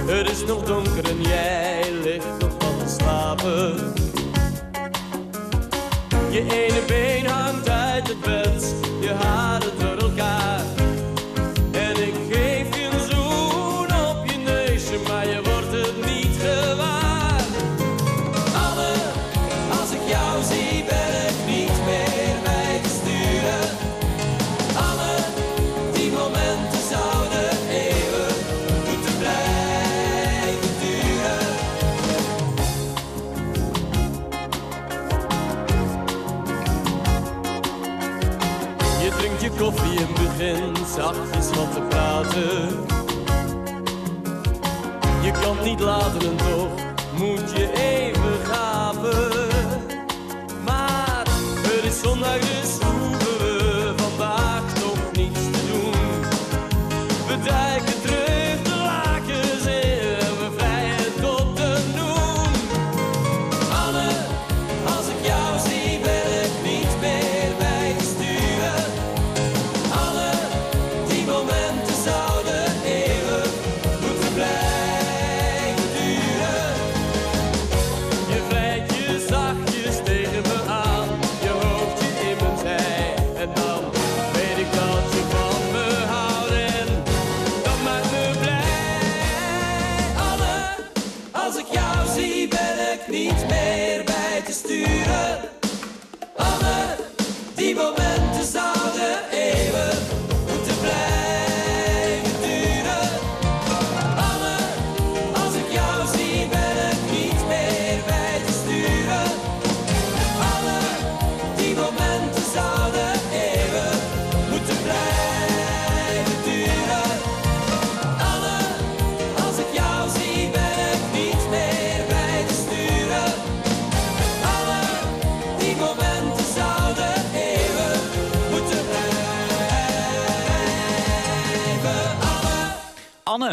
Het is nog donker en jij ligt nog wat te slapen. Je ene been hangt Je kan niet laten en toch moet je even gapen. Maar het is zondag dus hoeven we vandaag nog niets te doen. We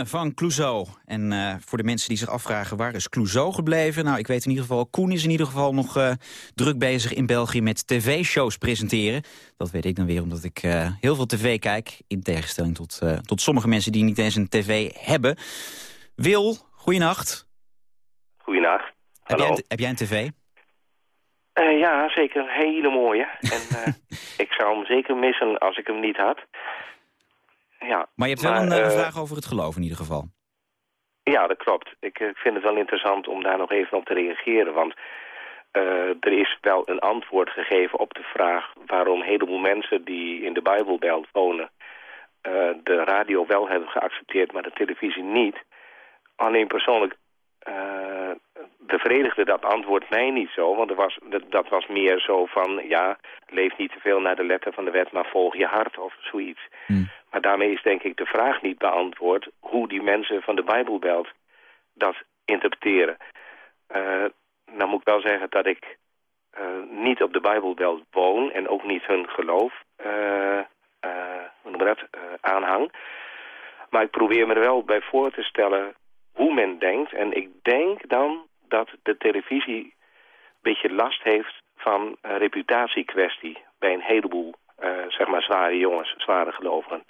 Van
Clouseau. En eh, voor de mensen die zich afvragen waar is Clouseau gebleven... nou, ik weet in ieder geval, Koen is in ieder geval nog eh, druk bezig in België... met tv-shows presenteren. Dat weet ik dan weer omdat ik eh, heel veel tv kijk... in tegenstelling tot, tot sommige mensen die niet eens een tv hebben. Wil, goeienacht.
Goeienacht.
Heb
Hallo.
jij, een, heb jij een tv?
Ja, zeker een hele mooie. En ik zou hem zeker missen als ik hem niet had. Ja,
Maar je hebt wel
Maar,
een, eh,
eh,
vraag over het geloof in ieder geval.
ja dat klopt. Ik, eh, ik vind het wel interessant om daar nog even op te reageren. Want eh, er is wel een antwoord gegeven op de vraag... waarom een heleboel mensen die in de Bijbelbelt wonen... eh, de radio wel hebben geaccepteerd, maar de televisie niet. Alleen persoonlijk eh, bevredigde dat antwoord mij niet zo, want er was, dat, dat was meer zo van, ja, leef niet te veel naar de letter van de wet, maar volg je hart of zoiets. Maar daarmee is denk ik de vraag niet beantwoord hoe die mensen van de Bijbelbelt dat interpreteren. Eh nou moet ik wel zeggen dat ik eh, niet op de Bijbelbelt woon en ook niet hun geloof eh, eh, hoe noem dat, eh, aanhang. Maar ik probeer me er wel bij voor te stellen hoe men denkt. En ik denk dan dat de televisie een beetje last heeft van een reputatiekwestie bij een heleboel, eh, zeg maar, zware jongens, zware gelovigen.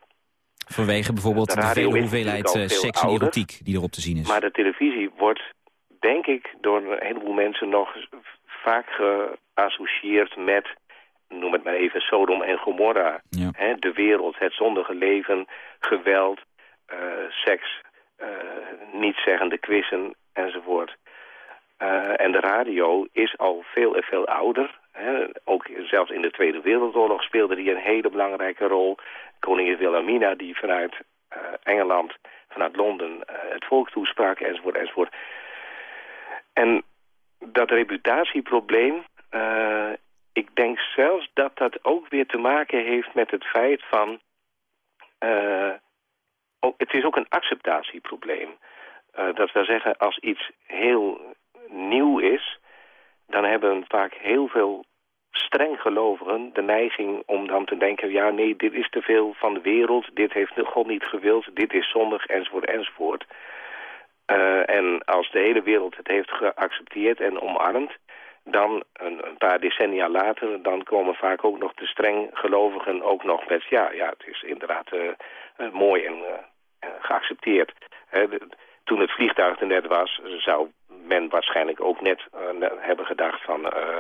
Vanwege bijvoorbeeld
De
de, vele hoeveelheid eh, seks en erotiek die erop te zien is.
Maar de televisie wordt, denk ik, door een heleboel mensen nog vaak geassocieerd met, noem het maar even, Sodom en Gomorra.
Ja.
De wereld, het zondige leven, geweld, eh, seks, eh nietszeggende quizzen enzovoort. Eh, en de radio is al veel en veel ouder. Hè. Ook zelfs in de Tweede Wereldoorlog speelde die een hele belangrijke rol. Koningin Wilhelmina die vanuit eh, Engeland, vanuit Londen eh, het volk toesprak enzovoort enzovoort. En dat reputatieprobleem, eh, ik denk zelfs dat dat ook weer te maken heeft met het feit van... ook, het is ook een acceptatieprobleem. Eh, dat wil zeggen, als iets heel nieuw is, dan hebben vaak heel veel streng gelovigen de neiging om dan te denken... ja, nee, dit is te veel van de wereld, dit heeft God niet gewild, dit is zondig, enzovoort, enzovoort. Eh, en als de hele wereld het heeft geaccepteerd en omarmd... dan een, paar decennia later, dan komen vaak ook nog de streng gelovigen ook nog met... ja, ja het is inderdaad eh, mooi en geaccepteerd. Hè, de- toen het vliegtuig er net was, zou men waarschijnlijk ook net eh, hebben gedacht van... eh,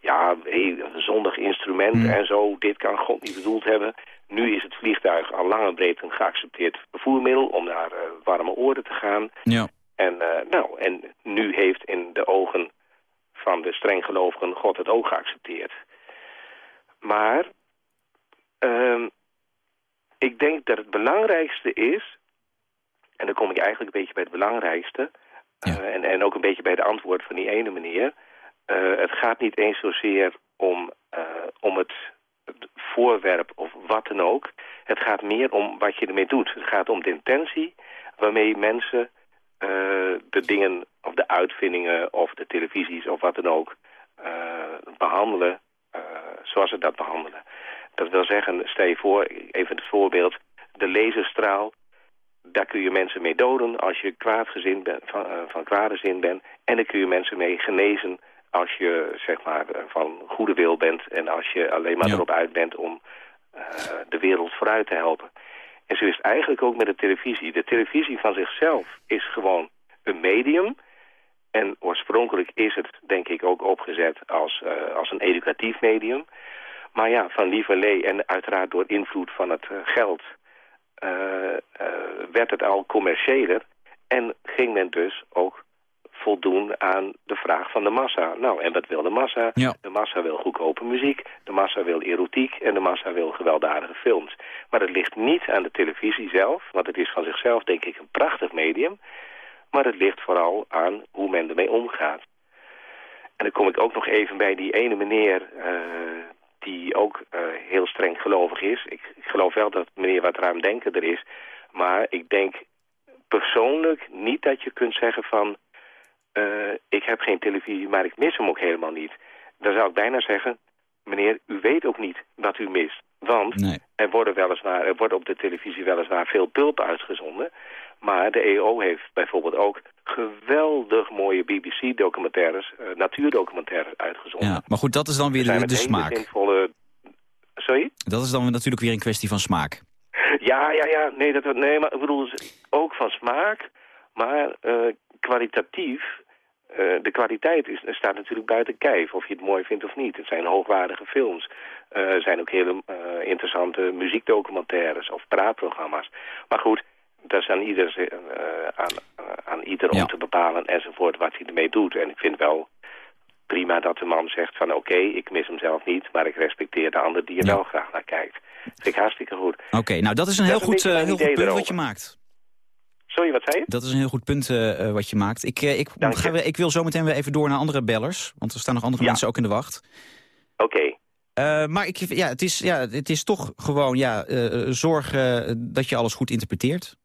ja, een zondig instrument en zo, dit kan God niet bedoeld hebben. Nu is het vliegtuig al lang en breed een geaccepteerd vervoermiddel om naar eh, warme oorden te gaan.
Ja.
En, eh, nou, en nu heeft in de ogen van de strenggelovigen God het ook geaccepteerd. Maar ehm, ik denk dat het belangrijkste is, en dan kom ik eigenlijk een beetje bij het belangrijkste, eh, en, en ook een beetje bij de antwoord van die ene meneer. Eh, het gaat niet eens zozeer om, eh, om het, het voorwerp of wat dan ook. Het gaat meer om wat je ermee doet. Het gaat om de intentie waarmee mensen de dingen of de uitvindingen of de televisies of wat dan ook eh, behandelen eh, zoals ze dat behandelen. Dat wil zeggen, stel je voor, even het voorbeeld, de laserstraal daar kun je mensen mee doden als je kwaadgezind bent, van, eh, van kwade zin bent. En daar kun je mensen mee genezen als je zeg maar eh, van goede wil bent. En als je alleen maar
Ja.
erop uit bent om eh, de wereld vooruit te helpen. En zo is het eigenlijk ook met de televisie. De televisie van zichzelf is gewoon een medium. En oorspronkelijk is het denk ik ook opgezet als, als een educatief medium. Maar ja, van lieverlee en uiteraard door invloed van het eh, geld eh, eh, werd het al commerciëler en ging men dus ook voldoen aan de vraag van de massa. Nou, en wat wil de massa?
Ja.
De massa wil goedkope muziek, de massa wil erotiek en de massa wil gewelddadige films. Maar het ligt niet aan de televisie zelf, want het is van zichzelf denk ik een prachtig medium. Maar het ligt vooral aan hoe men ermee omgaat. En dan kom ik ook nog even bij die ene meneer die ook eh, heel streng gelovig is. Ik, geloof wel dat meneer wat ruimdenkerder is. Maar ik denk persoonlijk niet dat je kunt zeggen van... eh, ik heb geen televisie, maar ik mis hem ook helemaal niet. Dan zou ik bijna zeggen, meneer, u weet ook niet wat u mist. Want
Nee.
er, worden weliswaar, er wordt op de televisie weliswaar veel pulp uitgezonden. Maar de EO heeft bijvoorbeeld ook geweldig mooie BBC-documentaires, eh, natuurdocumentaires uitgezonden.
Ja. Maar goed, dat is dan weer
Er
de, smaak.
zinvolle... Sorry?
Dat is dan natuurlijk weer een kwestie van smaak.
Ja, ja, ja. Nee, dat, nee maar ik bedoel, ook van smaak. Maar eh, kwalitatief, eh, de kwaliteit is, staat natuurlijk buiten kijf. Of je het mooi vindt of niet. Het zijn hoogwaardige films. Eh, er zijn ook hele eh, interessante muziekdocumentaires of praatprogramma's. Maar goed, dat is aan ieder, aan, aan ieder
Ja.
om te bepalen enzovoort wat hij ermee doet. En ik vind wel prima dat de man zegt van oké, ik mis hem zelf niet, maar ik respecteer de ander die er
Ja.
wel graag naar kijkt. vind ik hartstikke goed.
Oké, nou dat is een
Dat
heel
een
goed, heel goed punt wat je maakt.
Sorry, wat zei je?
Dat is een heel goed punt eh, eh, wat je maakt. Ik, eh, ik, ga, ik wil zo meteen weer even door naar andere bellers. Want er staan nog andere
Ja.
mensen ook in de wacht.
Oké.
Maar ik, ja, het, is, ja, het is toch gewoon ja, zorg dat je alles goed interpreteert.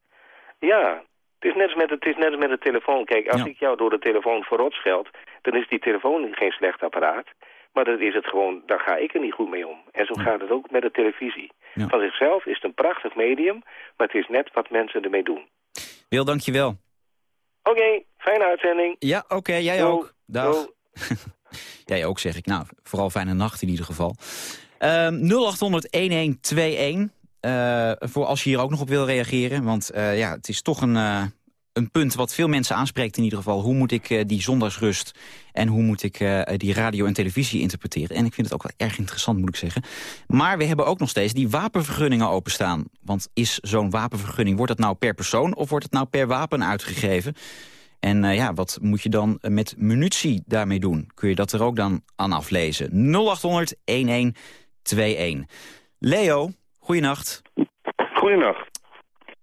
Ja, het is net als met, het is net als met de telefoon. Kijk, als
Ja.
ik jou door de telefoon verrot scheld, dan is die telefoon geen slecht apparaat. Maar dan is het gewoon, dan ga ik er niet goed mee om. En zo gaat het ook met de televisie. Van zichzelf is het een prachtig medium, maar het is net wat mensen ermee doen.
Wil, dank je wel.
Oké, fijne uitzending.
Ja, oké, jij ook. Dag. Jij ook, zeg ik. Nou, vooral fijne nacht in ieder geval. Ehm 0800-1121. eh, voor als je hier ook nog op wil reageren. Want eh, ja, het is toch een, eh, een punt wat veel mensen aanspreekt in ieder geval. Hoe moet ik eh, die zondagsrust en hoe moet ik eh, die radio en televisie interpreteren? En ik vind het ook wel erg interessant, moet ik zeggen. Maar we hebben ook nog steeds die wapenvergunningen openstaan. Want is zo'n wapenvergunning, wordt dat nou per persoon... of wordt het nou per wapen uitgegeven? En eh, ja, wat moet je dan met munitie daarmee doen? Kun je dat er ook dan aan aflezen? 0800 1121. Leo, goeienacht.
Goedenacht.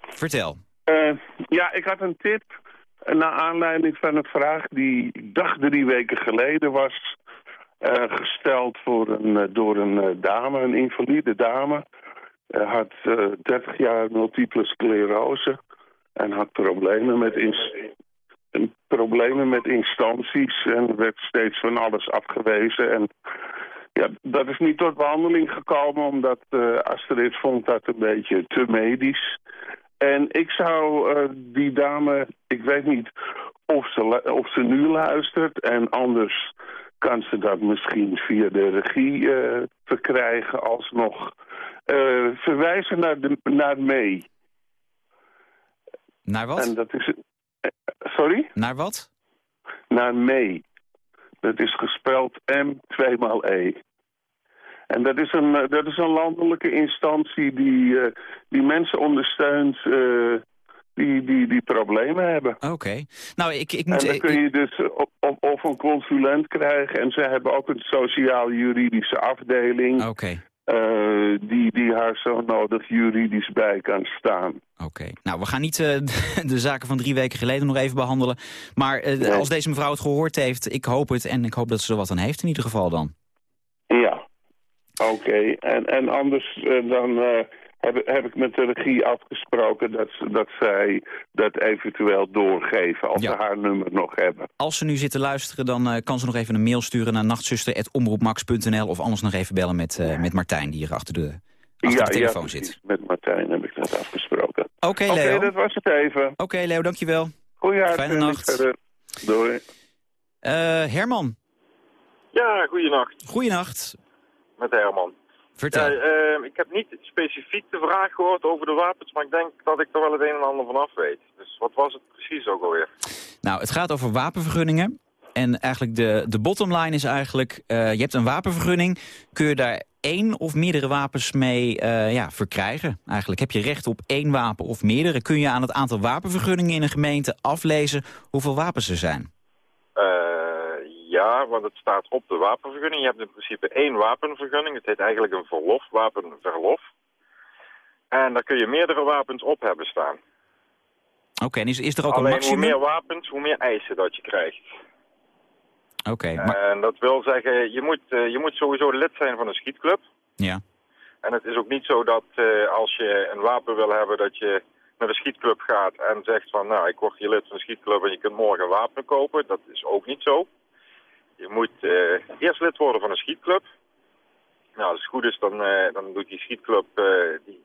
Vertel.
Eh, ja, ik had een tip eh, naar aanleiding van een vraag die, dacht drie weken geleden was eh, gesteld voor een, door een dame, een invalide dame. Hij had eh 30 jaar multiple sclerose en had problemen met, problemen met instanties en werd steeds van alles afgewezen. En ja, dat is niet tot behandeling gekomen omdat eh, Astrid vond dat een beetje te medisch. En ik zou eh, die dame, ik weet niet of ze, of ze nu luistert en anders kan ze dat misschien via de regie eh, verkrijgen alsnog. eh verwijzen naar, de, naar mee.
Naar wat?
En dat is... eh, sorry?
Naar wat?
Naar mee. Dat is gespeld M 2 maal E. En dat is een, eh, dat is een landelijke instantie die, eh, die mensen ondersteunt eh, die, die, die problemen hebben.
Oké. Nou, ik, ik
En
moet...
dan
ik-
kun je dus of, of, of een consulent krijgen. En ze hebben ook een sociaal-juridische afdeling...
Oké.
die, die haar zo nodig juridisch bij kan staan.
Oké. Nou, we gaan niet de zaken van drie weken geleden nog even behandelen. Maar
Nee.
als deze mevrouw het gehoord heeft, ik hoop het. En ik hoop dat ze er wat aan heeft in ieder geval dan.
Ja, oké. En, en anders eh, dan eh, heb, heb ik met de regie afgesproken dat, ze- dat zij dat eventueel doorgeven als
Ja.
ze haar nummer nog hebben.
Als ze nu zit te luisteren, dan eh, kan ze nog even een mail sturen naar nachtzuster.omroepmax.nl. Of anders nog even bellen met, eh, met Martijn, die hier achter de, achter de telefoon
precies.
zit.
Met Martijn heb ik dat afgesproken.
Oké,
Oké,
Leo.
dat was het even.
Oké, Leo, dankjewel.
Goeie
Fijne nacht.
Doei.
Eh, Herman,
Ja, goeienacht.
goeienacht.
Met Herman.
Vertel.
Ja, eh, ik heb niet specifiek de vraag gehoord over de wapens, maar ik denk dat ik er wel het een en ander van af weet. Dus wat was het precies ook alweer?
Nou, het gaat over wapenvergunningen. En eigenlijk de, de bottom line is eigenlijk, eh, je hebt een wapenvergunning. Kun je daar één of meerdere wapens mee eh, ja, verkrijgen? Eigenlijk heb je recht op één wapen of meerdere. Kun je aan het aantal wapenvergunningen in een gemeente aflezen hoeveel wapens er zijn?
Eh, ja, want het staat op de wapenvergunning. Je hebt in principe één wapenvergunning. Het heet eigenlijk een verlof, wapenverlof. En daar kun je meerdere wapens op hebben staan.
Oké, en is, is er ook
Alleen
een maximum?
hoe meer wapens, hoe meer eisen dat je krijgt.
Oké, maar
En dat wil zeggen, je moet, eh, je moet sowieso lid zijn van een schietclub.
ja.
En het is ook niet zo dat eh, als je een wapen wil hebben, dat je naar de schietclub gaat en zegt van, nou, ik word hier lid van de schietclub en je kunt morgen een wapen kopen. Dat is ook niet zo. Je moet eh, eerst lid worden van een schietclub. Nou, als het goed is, dan, eh, dan doet die schietclub, eh, die,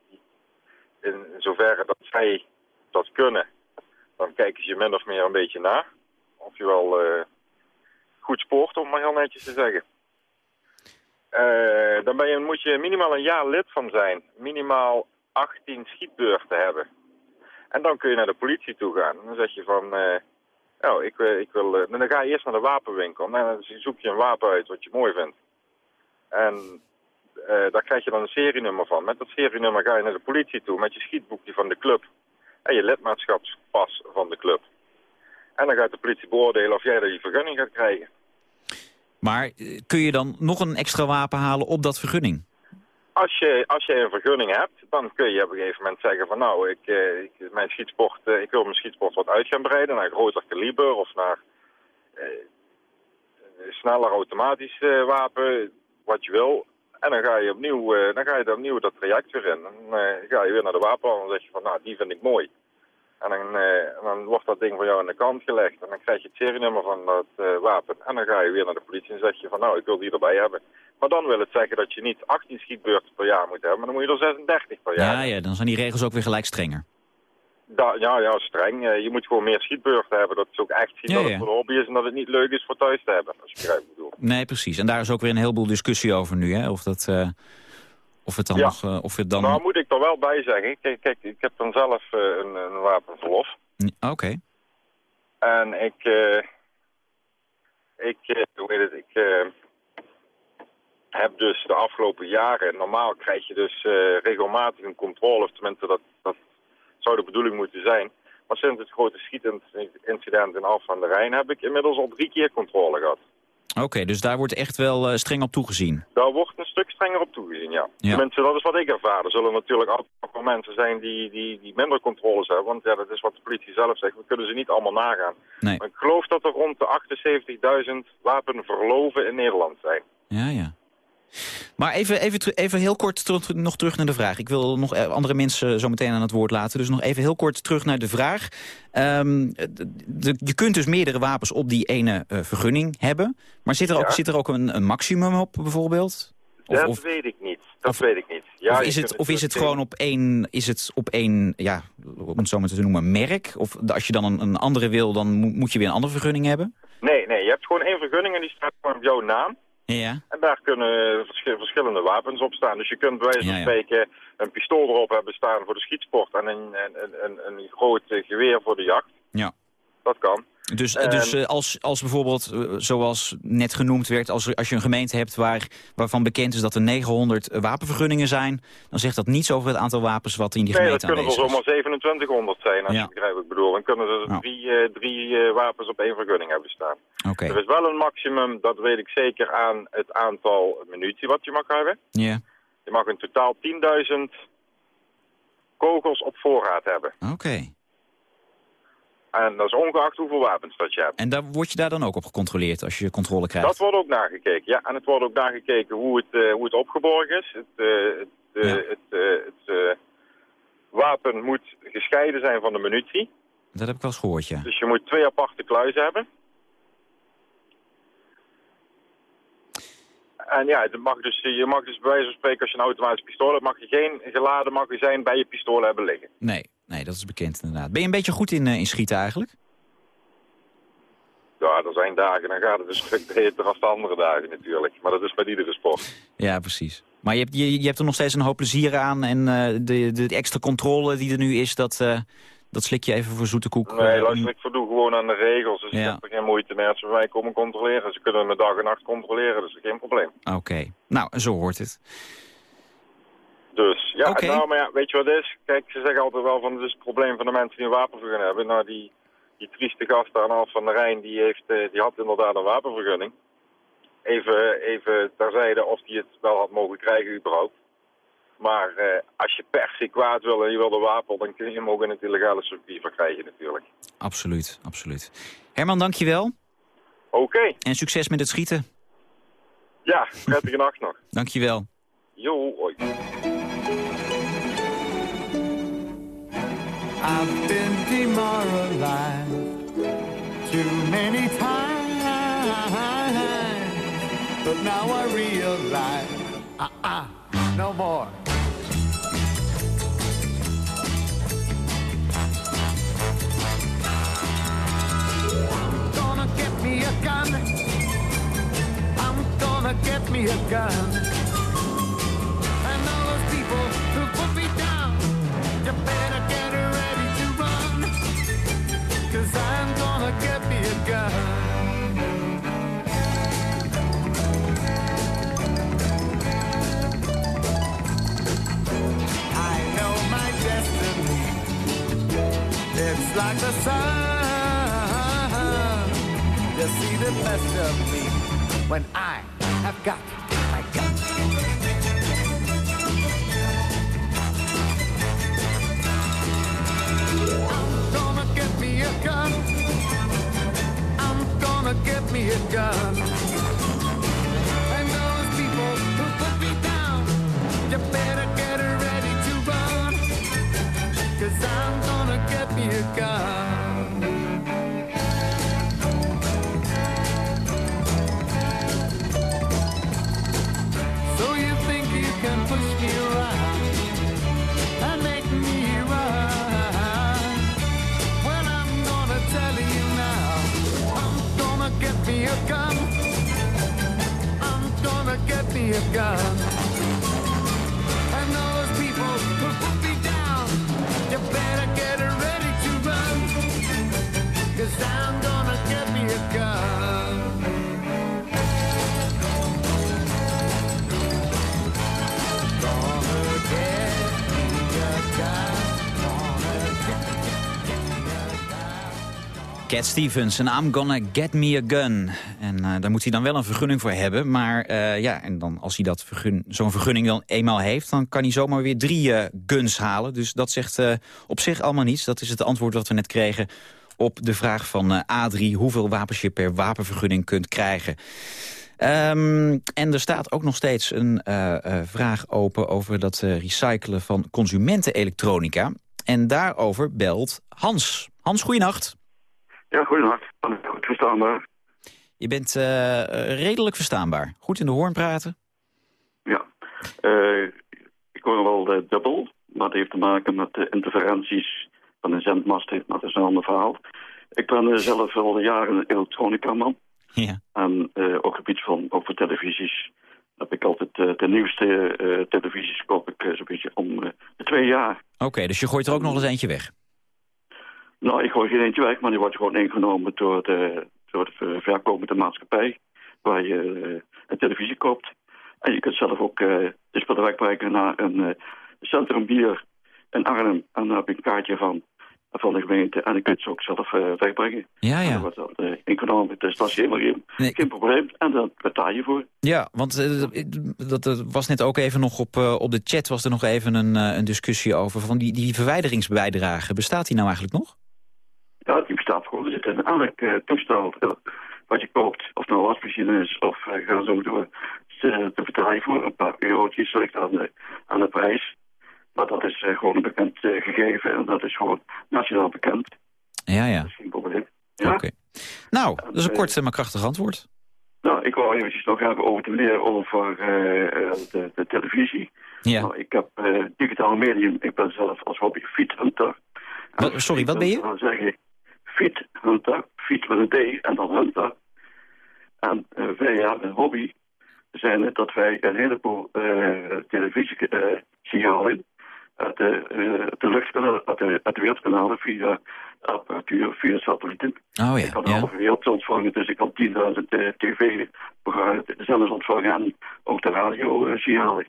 in, zoverre dat zij dat kunnen, dan kijken ze je min of meer een beetje na. Of je wel goed spoort, om maar heel netjes te zeggen. Dan ben je, moet je minimaal een jaar lid van zijn. Minimaal 18 schietbeurten hebben. En dan kun je naar de politie toe gaan. Dan zeg je van... oh, ik, wil- ik wil... eh, dan ga je eerst naar de wapenwinkel. En dan zoek je een wapen uit wat je mooi vindt. En eh, daar krijg je dan een serienummer van. Met dat serienummer ga je naar de politie toe met je schietboekje van de club. En je lidmaatschapspas van de club. En dan gaat de politie beoordelen of jij die vergunning gaat krijgen.
Maar eh, kun je dan nog een extra wapen halen op dat vergunning?
Als je, als je een vergunning hebt, dan kun je op een gegeven moment zeggen van nou, ik, eh, ik, mijn schietsport, eh, ik wil mijn schietsport wat uit gaan breiden naar groter kaliber of naar eh, een sneller automatisch eh, wapen, wat je wil. En dan ga je opnieuw, eh, dan ga je opnieuw dat traject weer in. Dan eh, ga je weer naar de wapen en dan zeg je van nou, die vind ik mooi. En dan, eh, dan wordt dat ding voor jou aan de kant gelegd. En dan krijg je het serienummer van dat eh, wapen. En dan ga je weer naar de politie en zeg je van nou, ik wil die erbij hebben. Maar dan wil het zeggen dat je niet 18 schietbeurten per jaar moet hebben, maar dan moet je er 36 per jaar.
Ja, ja, dan zijn die regels ook weer gelijk strenger.
Da- ja, ja, streng. Eh, je moet gewoon meer schietbeurten hebben. Dat is ook echt zien
Ja,
dat
ja.
het voor de hobby is en dat het niet leuk is voor thuis te hebben. Als je begrijpt wat ik bedoel.
Nee, precies. En daar is ook weer een heleboel discussie over nu, hè? Of, dat, of het dan
Ja.
nog... eh, of het dan...
Nou moet ik er wel bij zeggen. Kijk, kijk ik heb dan zelf eh, een, een wapenverlof.
Oké.
En ik, eh, ik, hoe heet het, ik heb dus de afgelopen jaren, normaal krijg je dus regelmatig een controle, of tenminste dat, dat zou de bedoeling moeten zijn. Maar sinds het grote schietincident in Alphen aan de Rijn heb ik inmiddels al drie keer controle gehad.
Oké, dus daar wordt echt wel eh, streng op toegezien.
Daar wordt een stuk strenger op toegezien, ja.
Ja.
Tenminste, dat is wat ik ervaar. Er zullen natuurlijk wel mensen zijn die, die, die minder controles hebben. Want ja, dat is wat de politie zelf zegt. We kunnen ze niet allemaal nagaan.
Nee.
Maar ik geloof dat er rond de 78.000 wapenverloven in Nederland zijn.
Ja, ja. Maar even, even, even heel kort terug- nog terug naar de vraag. Ik wil nog eh, andere mensen zo meteen aan het woord laten. Dus nog even heel kort terug naar de vraag. Ehm, je kunt dus meerdere wapens op die ene eh, vergunning hebben. Maar zit er ook,
Ja.
zit er ook een, een maximum op bijvoorbeeld? Of,
dat
of,
weet ik niet. Dat weet ik niet. Ja,
of is het, of is het
dus-
gewoon op één, is het op één ja, om het zo maar te noemen, merk? Of als je dan een, een andere wil, dan mo- moet je weer een andere vergunning hebben?
Nee, nee. Je hebt gewoon één vergunning en die staat gewoon op jouw naam.
Ja.
En daar kunnen verschi- verschillende wapens op staan. Dus je kunt bij wijze van spreken een pistool erop hebben staan voor de schietsport... en een, een, een, groot geweer voor de jacht.
Ja.
Dat kan.
Dus,
Ehm,
dus eh, als, als bijvoorbeeld, eh, zoals net genoemd werd... Als, als je een gemeente hebt waar, waarvan bekend is dat er 900 wapenvergunningen zijn... dan zegt dat niets over het aantal wapens wat in die
Nee, dat
gemeente
kunnen er
aanwezig is.
zomaar 2700 zijn, als
Ja.
je begrijpt wat ik bedoel. Dan kunnen er drie, eh, drie eh, wapens op één vergunning hebben staan.
Oké,
Er is wel een maximum, dat weet ik zeker, aan het aantal munitie wat je mag hebben.
ja.
Je mag in totaal 10.000 kogels op voorraad hebben.
Oké.
En dat is ongeacht hoeveel wapens dat je hebt.
En daar word je daar dan ook op gecontroleerd als je controle krijgt?
Dat wordt ook nagekeken, ja. En het wordt ook nagekeken hoe het, eh, hoe het opgeborgen is. Het, eh, het, eh,
Ja.
het, het wapen moet gescheiden zijn van de munitie.
Dat heb ik wel eens gehoord, ja.
Dus je moet twee aparte kluizen hebben. En ja, het mag dus, je mag dus bij wijze van spreken, als je een automatisch pistool hebt, mag je geen geladen magazijn bij je pistool hebben liggen.
Nee, nee, dat is bekend inderdaad. Ben je een beetje goed in, eh, in schieten eigenlijk?
Ja, er zijn dagen, dan gaat het een stuk beter dan de andere dagen natuurlijk. Maar dat is bij iedere sport.
Ja, precies. Maar je hebt, je, je hebt er nog steeds een hoop plezier aan. En eh, de, de extra controle die er nu is, dat, eh, dat slik je even voor zoete koek.
Nee,
eh,
luister, ik voldoe gewoon aan de regels. Dus
Ja.
ik heb er geen moeite mee als ze mij komen controleren. Ze kunnen me dag en nacht controleren, dus geen probleem.
Oké, nou, zo hoort het.
Dus, ja, nou, maar ja, weet je wat het is? Kijk, ze zeggen altijd wel van, het is het probleem van de mensen die een wapenvergunning hebben. Nou, die, die trieste gast daar aan van de Rijn, die, heeft, eh, die had inderdaad een wapenvergunning. Even, even terzijde of die het wel had mogen krijgen überhaupt. Maar eh, als je per se kwaad wil en je wil een wapen, dan kun je hem ook in het illegale circuit verkrijgen natuurlijk.
Absoluut, absoluut. Herman, dankjewel.
Oké,
En succes met het schieten.
ja, prettige nacht nog.
Dankjewel.
Jo, hoi.
I've been demoralized too many times, but now I realize, uh-uh, no more. Gun. I'm gonna get me a gun. And all those people who put me down, you better get ready to run. Cause I'm gonna get me a gun. I know my destiny. It's like the sun see the best of me when I have got my gun. I'm gonna get me a gun. I'm gonna get me a gun. And those people who put me down, you better get ready to run. Cause I'm gonna get me a gun. A gun.
Cat Stevens en I'm Gonna Get Me A Gun. En eh, daar moet hij dan wel een vergunning voor hebben. Maar eh, ja, en dan als hij dat vergun, zo'n vergunning dan eenmaal heeft... dan kan hij zomaar weer drie eh, guns halen. Dus dat zegt op zich allemaal niets. Dat is het antwoord dat we net kregen op de vraag van eh, Adrie... hoeveel wapens je per wapenvergunning kunt krijgen. Ehm, en er staat ook nog steeds een vraag open over dat recyclen van consumentenelektronica. En daarover belt Hans. Hans, goeienacht.
Ja, goedenacht. Goed verstaanbaar?
Je bent eh, eh, redelijk verstaanbaar. Goed in de hoorn praten.
Ja. Eh, ik hoor wel dubbel, maar het heeft te maken met de interferenties van een zendmasten. Maar dat is een ander verhaal. Ik ben zelf al jaren een elektronica-man.
Ja.
En ook gebied van, voor televisies, heb ik altijd de nieuwste televisies koop ik zo'n beetje om de twee jaar.
Oké, dus je gooit er ook nog eens eentje weg.
Nou, ik gooi geen eentje weg, maar die wordt gewoon ingenomen door de, door de ver- verkopende maatschappij. Waar je eh, een televisie koopt. En je kunt zelf ook eh de spullen wegbrengen naar een eh, centrum bier in Arnhem. En daar heb ik een kaartje van, van de gemeente. En ik kunt ze ook zelf wegbrengen.
Ja, ja.
dan wordt dat eh, ingenomen. Dus dat is helemaal geen, geen probleem. En daar betaal je voor.
Ja, want eh, dat, was net ook even nog op, op de chat was er nog even een, een discussie over. Van die, die verwijderingsbijdrage, bestaat die nou eigenlijk nog?
Ja, die bestaat gewoon. Er zit in elk eh, toestel eh, wat je koopt, of het nou een wasmachine is, of uh, ga zo door, te, betalen voor een paar eurotjes ligt aan de, aan de prijs. Maar dat is eh, gewoon een bekend eh, gegeven en dat is gewoon nationaal bekend.
Ja, ja.
Geen probleem. Ja?
Oké. Nou, dat is een kort eh, maar krachtig antwoord.
Nou, ik wou eventjes nog hebben over de meneer over eh, eh, de, de televisie.
Ja.
Nou, ik heb eh digitaal medium, ik ben zelf als hobby fiethunter.
Wat- sorry, wat ben je?
Ik wil zeggen, fiethunter, fiet met een D en dan hunter. En eh, wij hebben een hobby, zijn het dat wij een heleboel uh, televisiesignalen uit de, uh, de luchtkanalen, uit de, uit de wereldkanalen via apparatuur, via satellieten.
Oh ja,
Ik kan de
ja.
halve wereld ontvangen, dus ik kan 10.000 uh, tv-zenders ontvangen en ook de radio-signalen.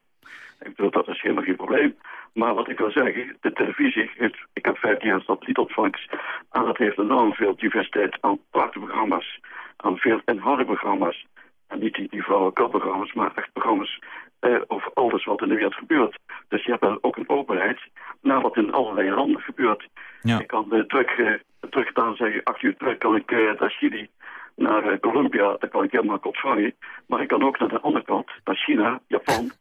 Ik bedoel, dat is helemaal geen probleem. Maar wat ik wil zeggen, de televisie heeft, ik heb 15 jaar satellietontvangst. En dat heeft enorm veel diversiteit aan praatprogramma's, aan veel inhoudelijke programma's. En niet die, die flauwekulprogramma's, maar echt programma's eh, over alles wat in de wereld gebeurt. Dus je hebt ook een openheid naar wat in allerlei landen gebeurt.
Ja.
Ik kan uh, terug, uh, teruggaan zeggen, acht uur terug kan ik uh, naar Chili, naar uh, Colombia, daar kan ik helemaal ontvangen. Maar ik kan ook naar de andere kant, naar China, Japan,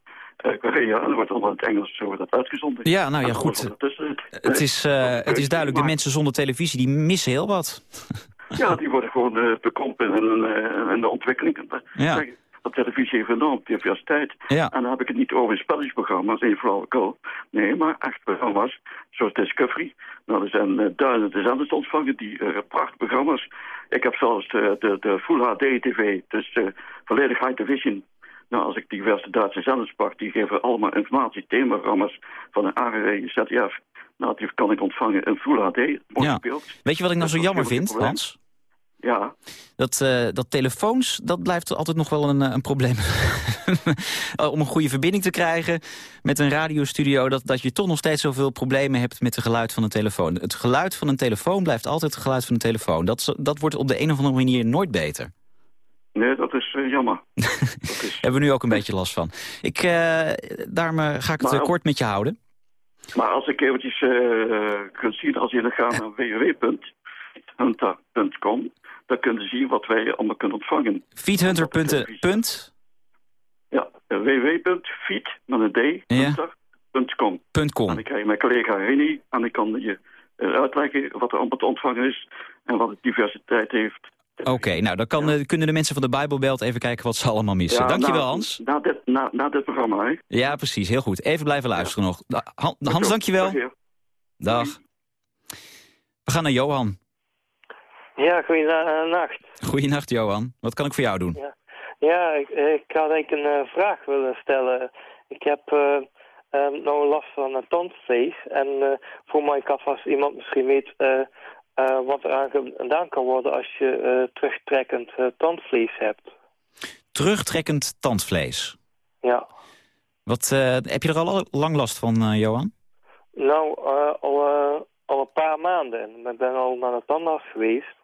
uh, Korea, en dan wordt allemaal in het Engels zo wordt dat uitgezonden.
Ja, nou ja, goed. Het is, uh, het is duidelijk, de mensen zonder televisie, die missen heel wat.
Ja, die worden gewoon uh, bekrompen in, uh, in de ontwikkeling.
Ja.
Dat televisie heeft enorm diversiteit.
Ja.
En dan heb ik het niet over spelletjesprogramma's in flauwekul. Nee, maar echt programma's zoals Discovery. Nou, er zijn uh, duizenden zenders ontvangen, die uh, prachtprogramma's. Ik heb zelfs de, de, de Full HD TV, dus volledig high division. Nou, als ik diverse Duitse zenders pak, die geven allemaal informatie, themaprogramma's van een ARD, ZDF. Nou, die kan ik ontvangen in Full HD.
Ja. Weet je wat ik nou zo jammer vind, Hans?
Ja.
Dat, uh, dat telefoons, dat blijft altijd nog wel een, een probleem. Om een goede verbinding te krijgen met een radiostudio... Dat, dat je toch nog steeds zoveel problemen hebt met het geluid van een telefoon. Het geluid van een telefoon blijft altijd het geluid van een telefoon. Dat, dat wordt op de een of andere manier nooit beter.
Nee, dat is uh, jammer.
dat is... Hebben we nu ook een beetje last van. Ik, uh, daarom ga ik het maar, kort met je houden.
Maar als ik eventjes kunt zien, als dan gaat naar www.hunter.com, dan kunnen ze zien wat wij allemaal kunnen ontvangen.
Feedhunter. Punt,
Ja, www.feed, met een d,
Ja.
.com.
.com.
En dan krijg je mijn collega Reni en ik kan je eh, uitleggen wat er allemaal te ontvangen is en wat het diversiteit heeft.
Oké, nou dan kan, eh, kunnen de mensen van de Bijbelbelt even kijken wat ze allemaal missen.
Ja,
Dankjewel
na-
Hans.
Na dit, na, na dit programma, hè.
Ja, precies. Heel goed. Even blijven luisteren nog. Han- Hans, dankjewel. Dag. We gaan naar Johan.
Ja, goeienacht.
Goeienacht, Johan. Wat kan ik voor jou doen?
Ja, ja ik, ik had eigenlijk een eh, vraag willen stellen. Ik heb eh, eh, nou last van een tandvlees. En eh, voor mij kan vast iemand misschien weet eh, eh, wat er aan gedaan kan worden als je eh, terugtrekkend eh, tandvlees hebt.
Terugtrekkend tandvlees.
Ja.
Wat, heb je er al lang last van, Johan?
Nou, al, al een paar maanden. En ik ben al naar de tandarts geweest.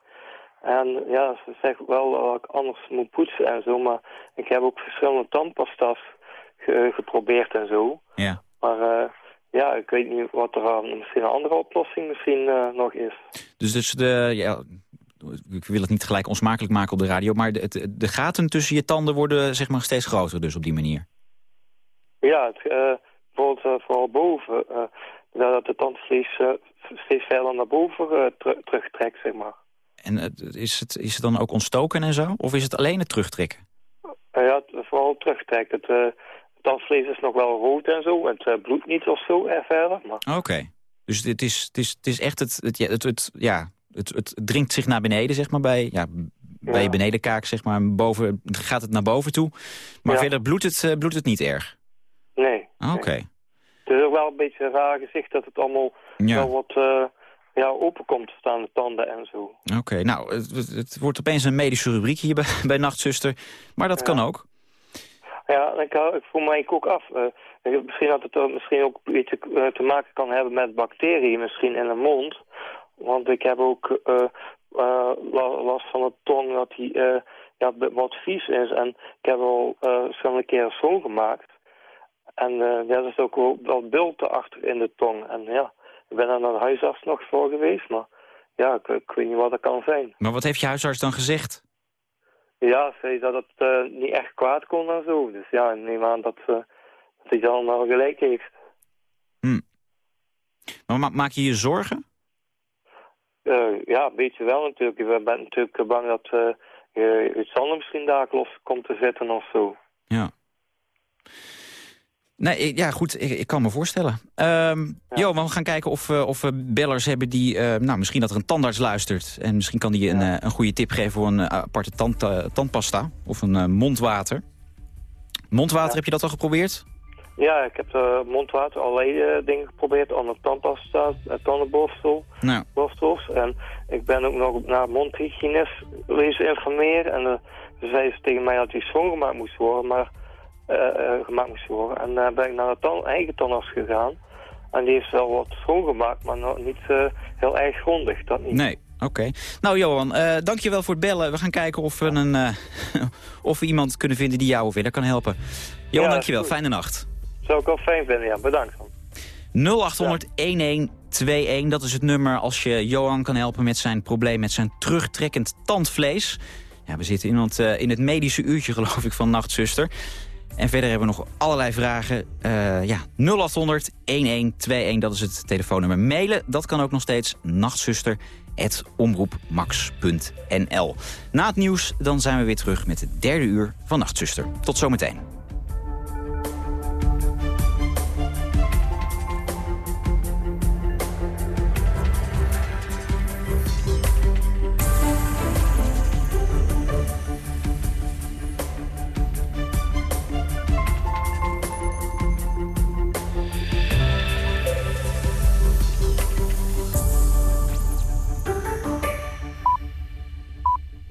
En ja, ze zeggen wel dat ik anders moet poetsen en zo. Maar ik heb ook verschillende tandpasta's ge- geprobeerd en zo.
Ja.
Maar eh, ja, ik weet niet wat er aan, misschien een andere oplossing misschien eh, nog is.
Dus, dus de, ja, ik wil het niet gelijk onsmakelijk maken op de radio... maar de, de gaten tussen je tanden worden zeg maar, steeds groter dus op die manier.
Ja, het, eh, bijvoorbeeld eh, vooral boven. eh, dat de tandvlees eh, steeds verder naar boven eh, ter- terugtrekt, zeg maar.
En eh, is, het, is het dan ook ontstoken en zo? Of is het alleen het terugtrekken?
Eh, ja, het, vooral eh, het tandvlees is nog wel rood en zo. En het eh, bloedt niet of zo er verder. Maar
Oké. Dus het is, het, is, het is echt het, het, ja, het, het, ja, het, het dringt zich naar beneden, zeg maar, bij, ja, bij je benedenkaak, zeg maar. Boven, gaat het naar boven toe. Maar
Ja.
verder bloedt het, eh, bloedt het niet erg.
nee.
Oké.
Het is ook wel een beetje een raar gezicht dat het allemaal
Ja.
wel wat eh, ja, open komt staan, de tanden en zo.
Oké, nou, het, het- het wordt opeens een medische rubriek hier bij, bij Nachtzuster. Maar dat kan ook.
Ja, ik, ik voel mij ook af. eh, misschien dat het er misschien ook een beetje eh, te maken kan hebben met bacteriën, misschien in de mond. Want ik heb ook eh, la- last van de tong dat die ja, wat vies is. En ik heb al verschillende keren schoongemaakt. En eh, ja, er is ook wel, wel bulten achter in de tong. En ja, ik ben daar naar huisarts nog voor geweest, maar ja, ik, ik weet niet wat dat kan zijn.
Maar wat heeft je huisarts dan gezegd?
Ja, zei dat het eh, niet echt kwaad kon en zo. Dus ja, ik neem aan dat, eh, dat hij dan wel gelijk heeft.
Maar ma- maak je je zorgen?
Eh, ja, een beetje wel natuurlijk. Je bent natuurlijk bang dat eh, je iets anders misschien daar los komt te zitten of zo.
Ja. Nee, ja, goed, ik, ik kan me voorstellen. Ehm Johan, we gaan kijken of, we- of we bellers hebben die... eh, nou, misschien dat er een tandarts luistert. En misschien kan die een, eh, een goede tip geven voor een eh, aparte tand, eh, tandpasta. Of een eh, mondwater. Mondwater, heb je dat al geprobeerd?
Ja, ik heb mondwater, allerlei eh, dingen geprobeerd. Andere tandpasta, tandenborstel,
Nou.
borstels. En ik ben ook nog naar mondhygiënist wezen informeren. En eh, ze zei ze tegen mij dat die schoongemaakt moest worden, maar eh, eh, gemaakt moest worden. En dan ben ik naar de eigen tandarts gegaan. En die heeft wel wat schoongemaakt, maar nog niet eh, heel erg grondig. Dat niet.
Nee, oké. Nou, Johan, eh dankjewel voor het bellen. We gaan kijken of we, een, eh, of we iemand kunnen vinden die jou verder kan helpen. Johan,
Ja,
dankjewel.
goed.
Fijne nacht.
Zou ik wel fijn vinden, ja. Bedankt.
0800 1121, dat is het nummer als je Johan kan helpen met zijn probleem met zijn terugtrekkend tandvlees. Ja, we zitten in het, eh, in het medische uurtje geloof ik van Nachtzuster. En verder hebben we nog allerlei vragen. Eh, ja, 0800 1121, dat is het telefoonnummer. Mailen, dat kan ook nog steeds nachtzuster.omroepmax.nl. Na het nieuws dan zijn we weer terug met het derde uur van Nachtzuster. Tot zometeen.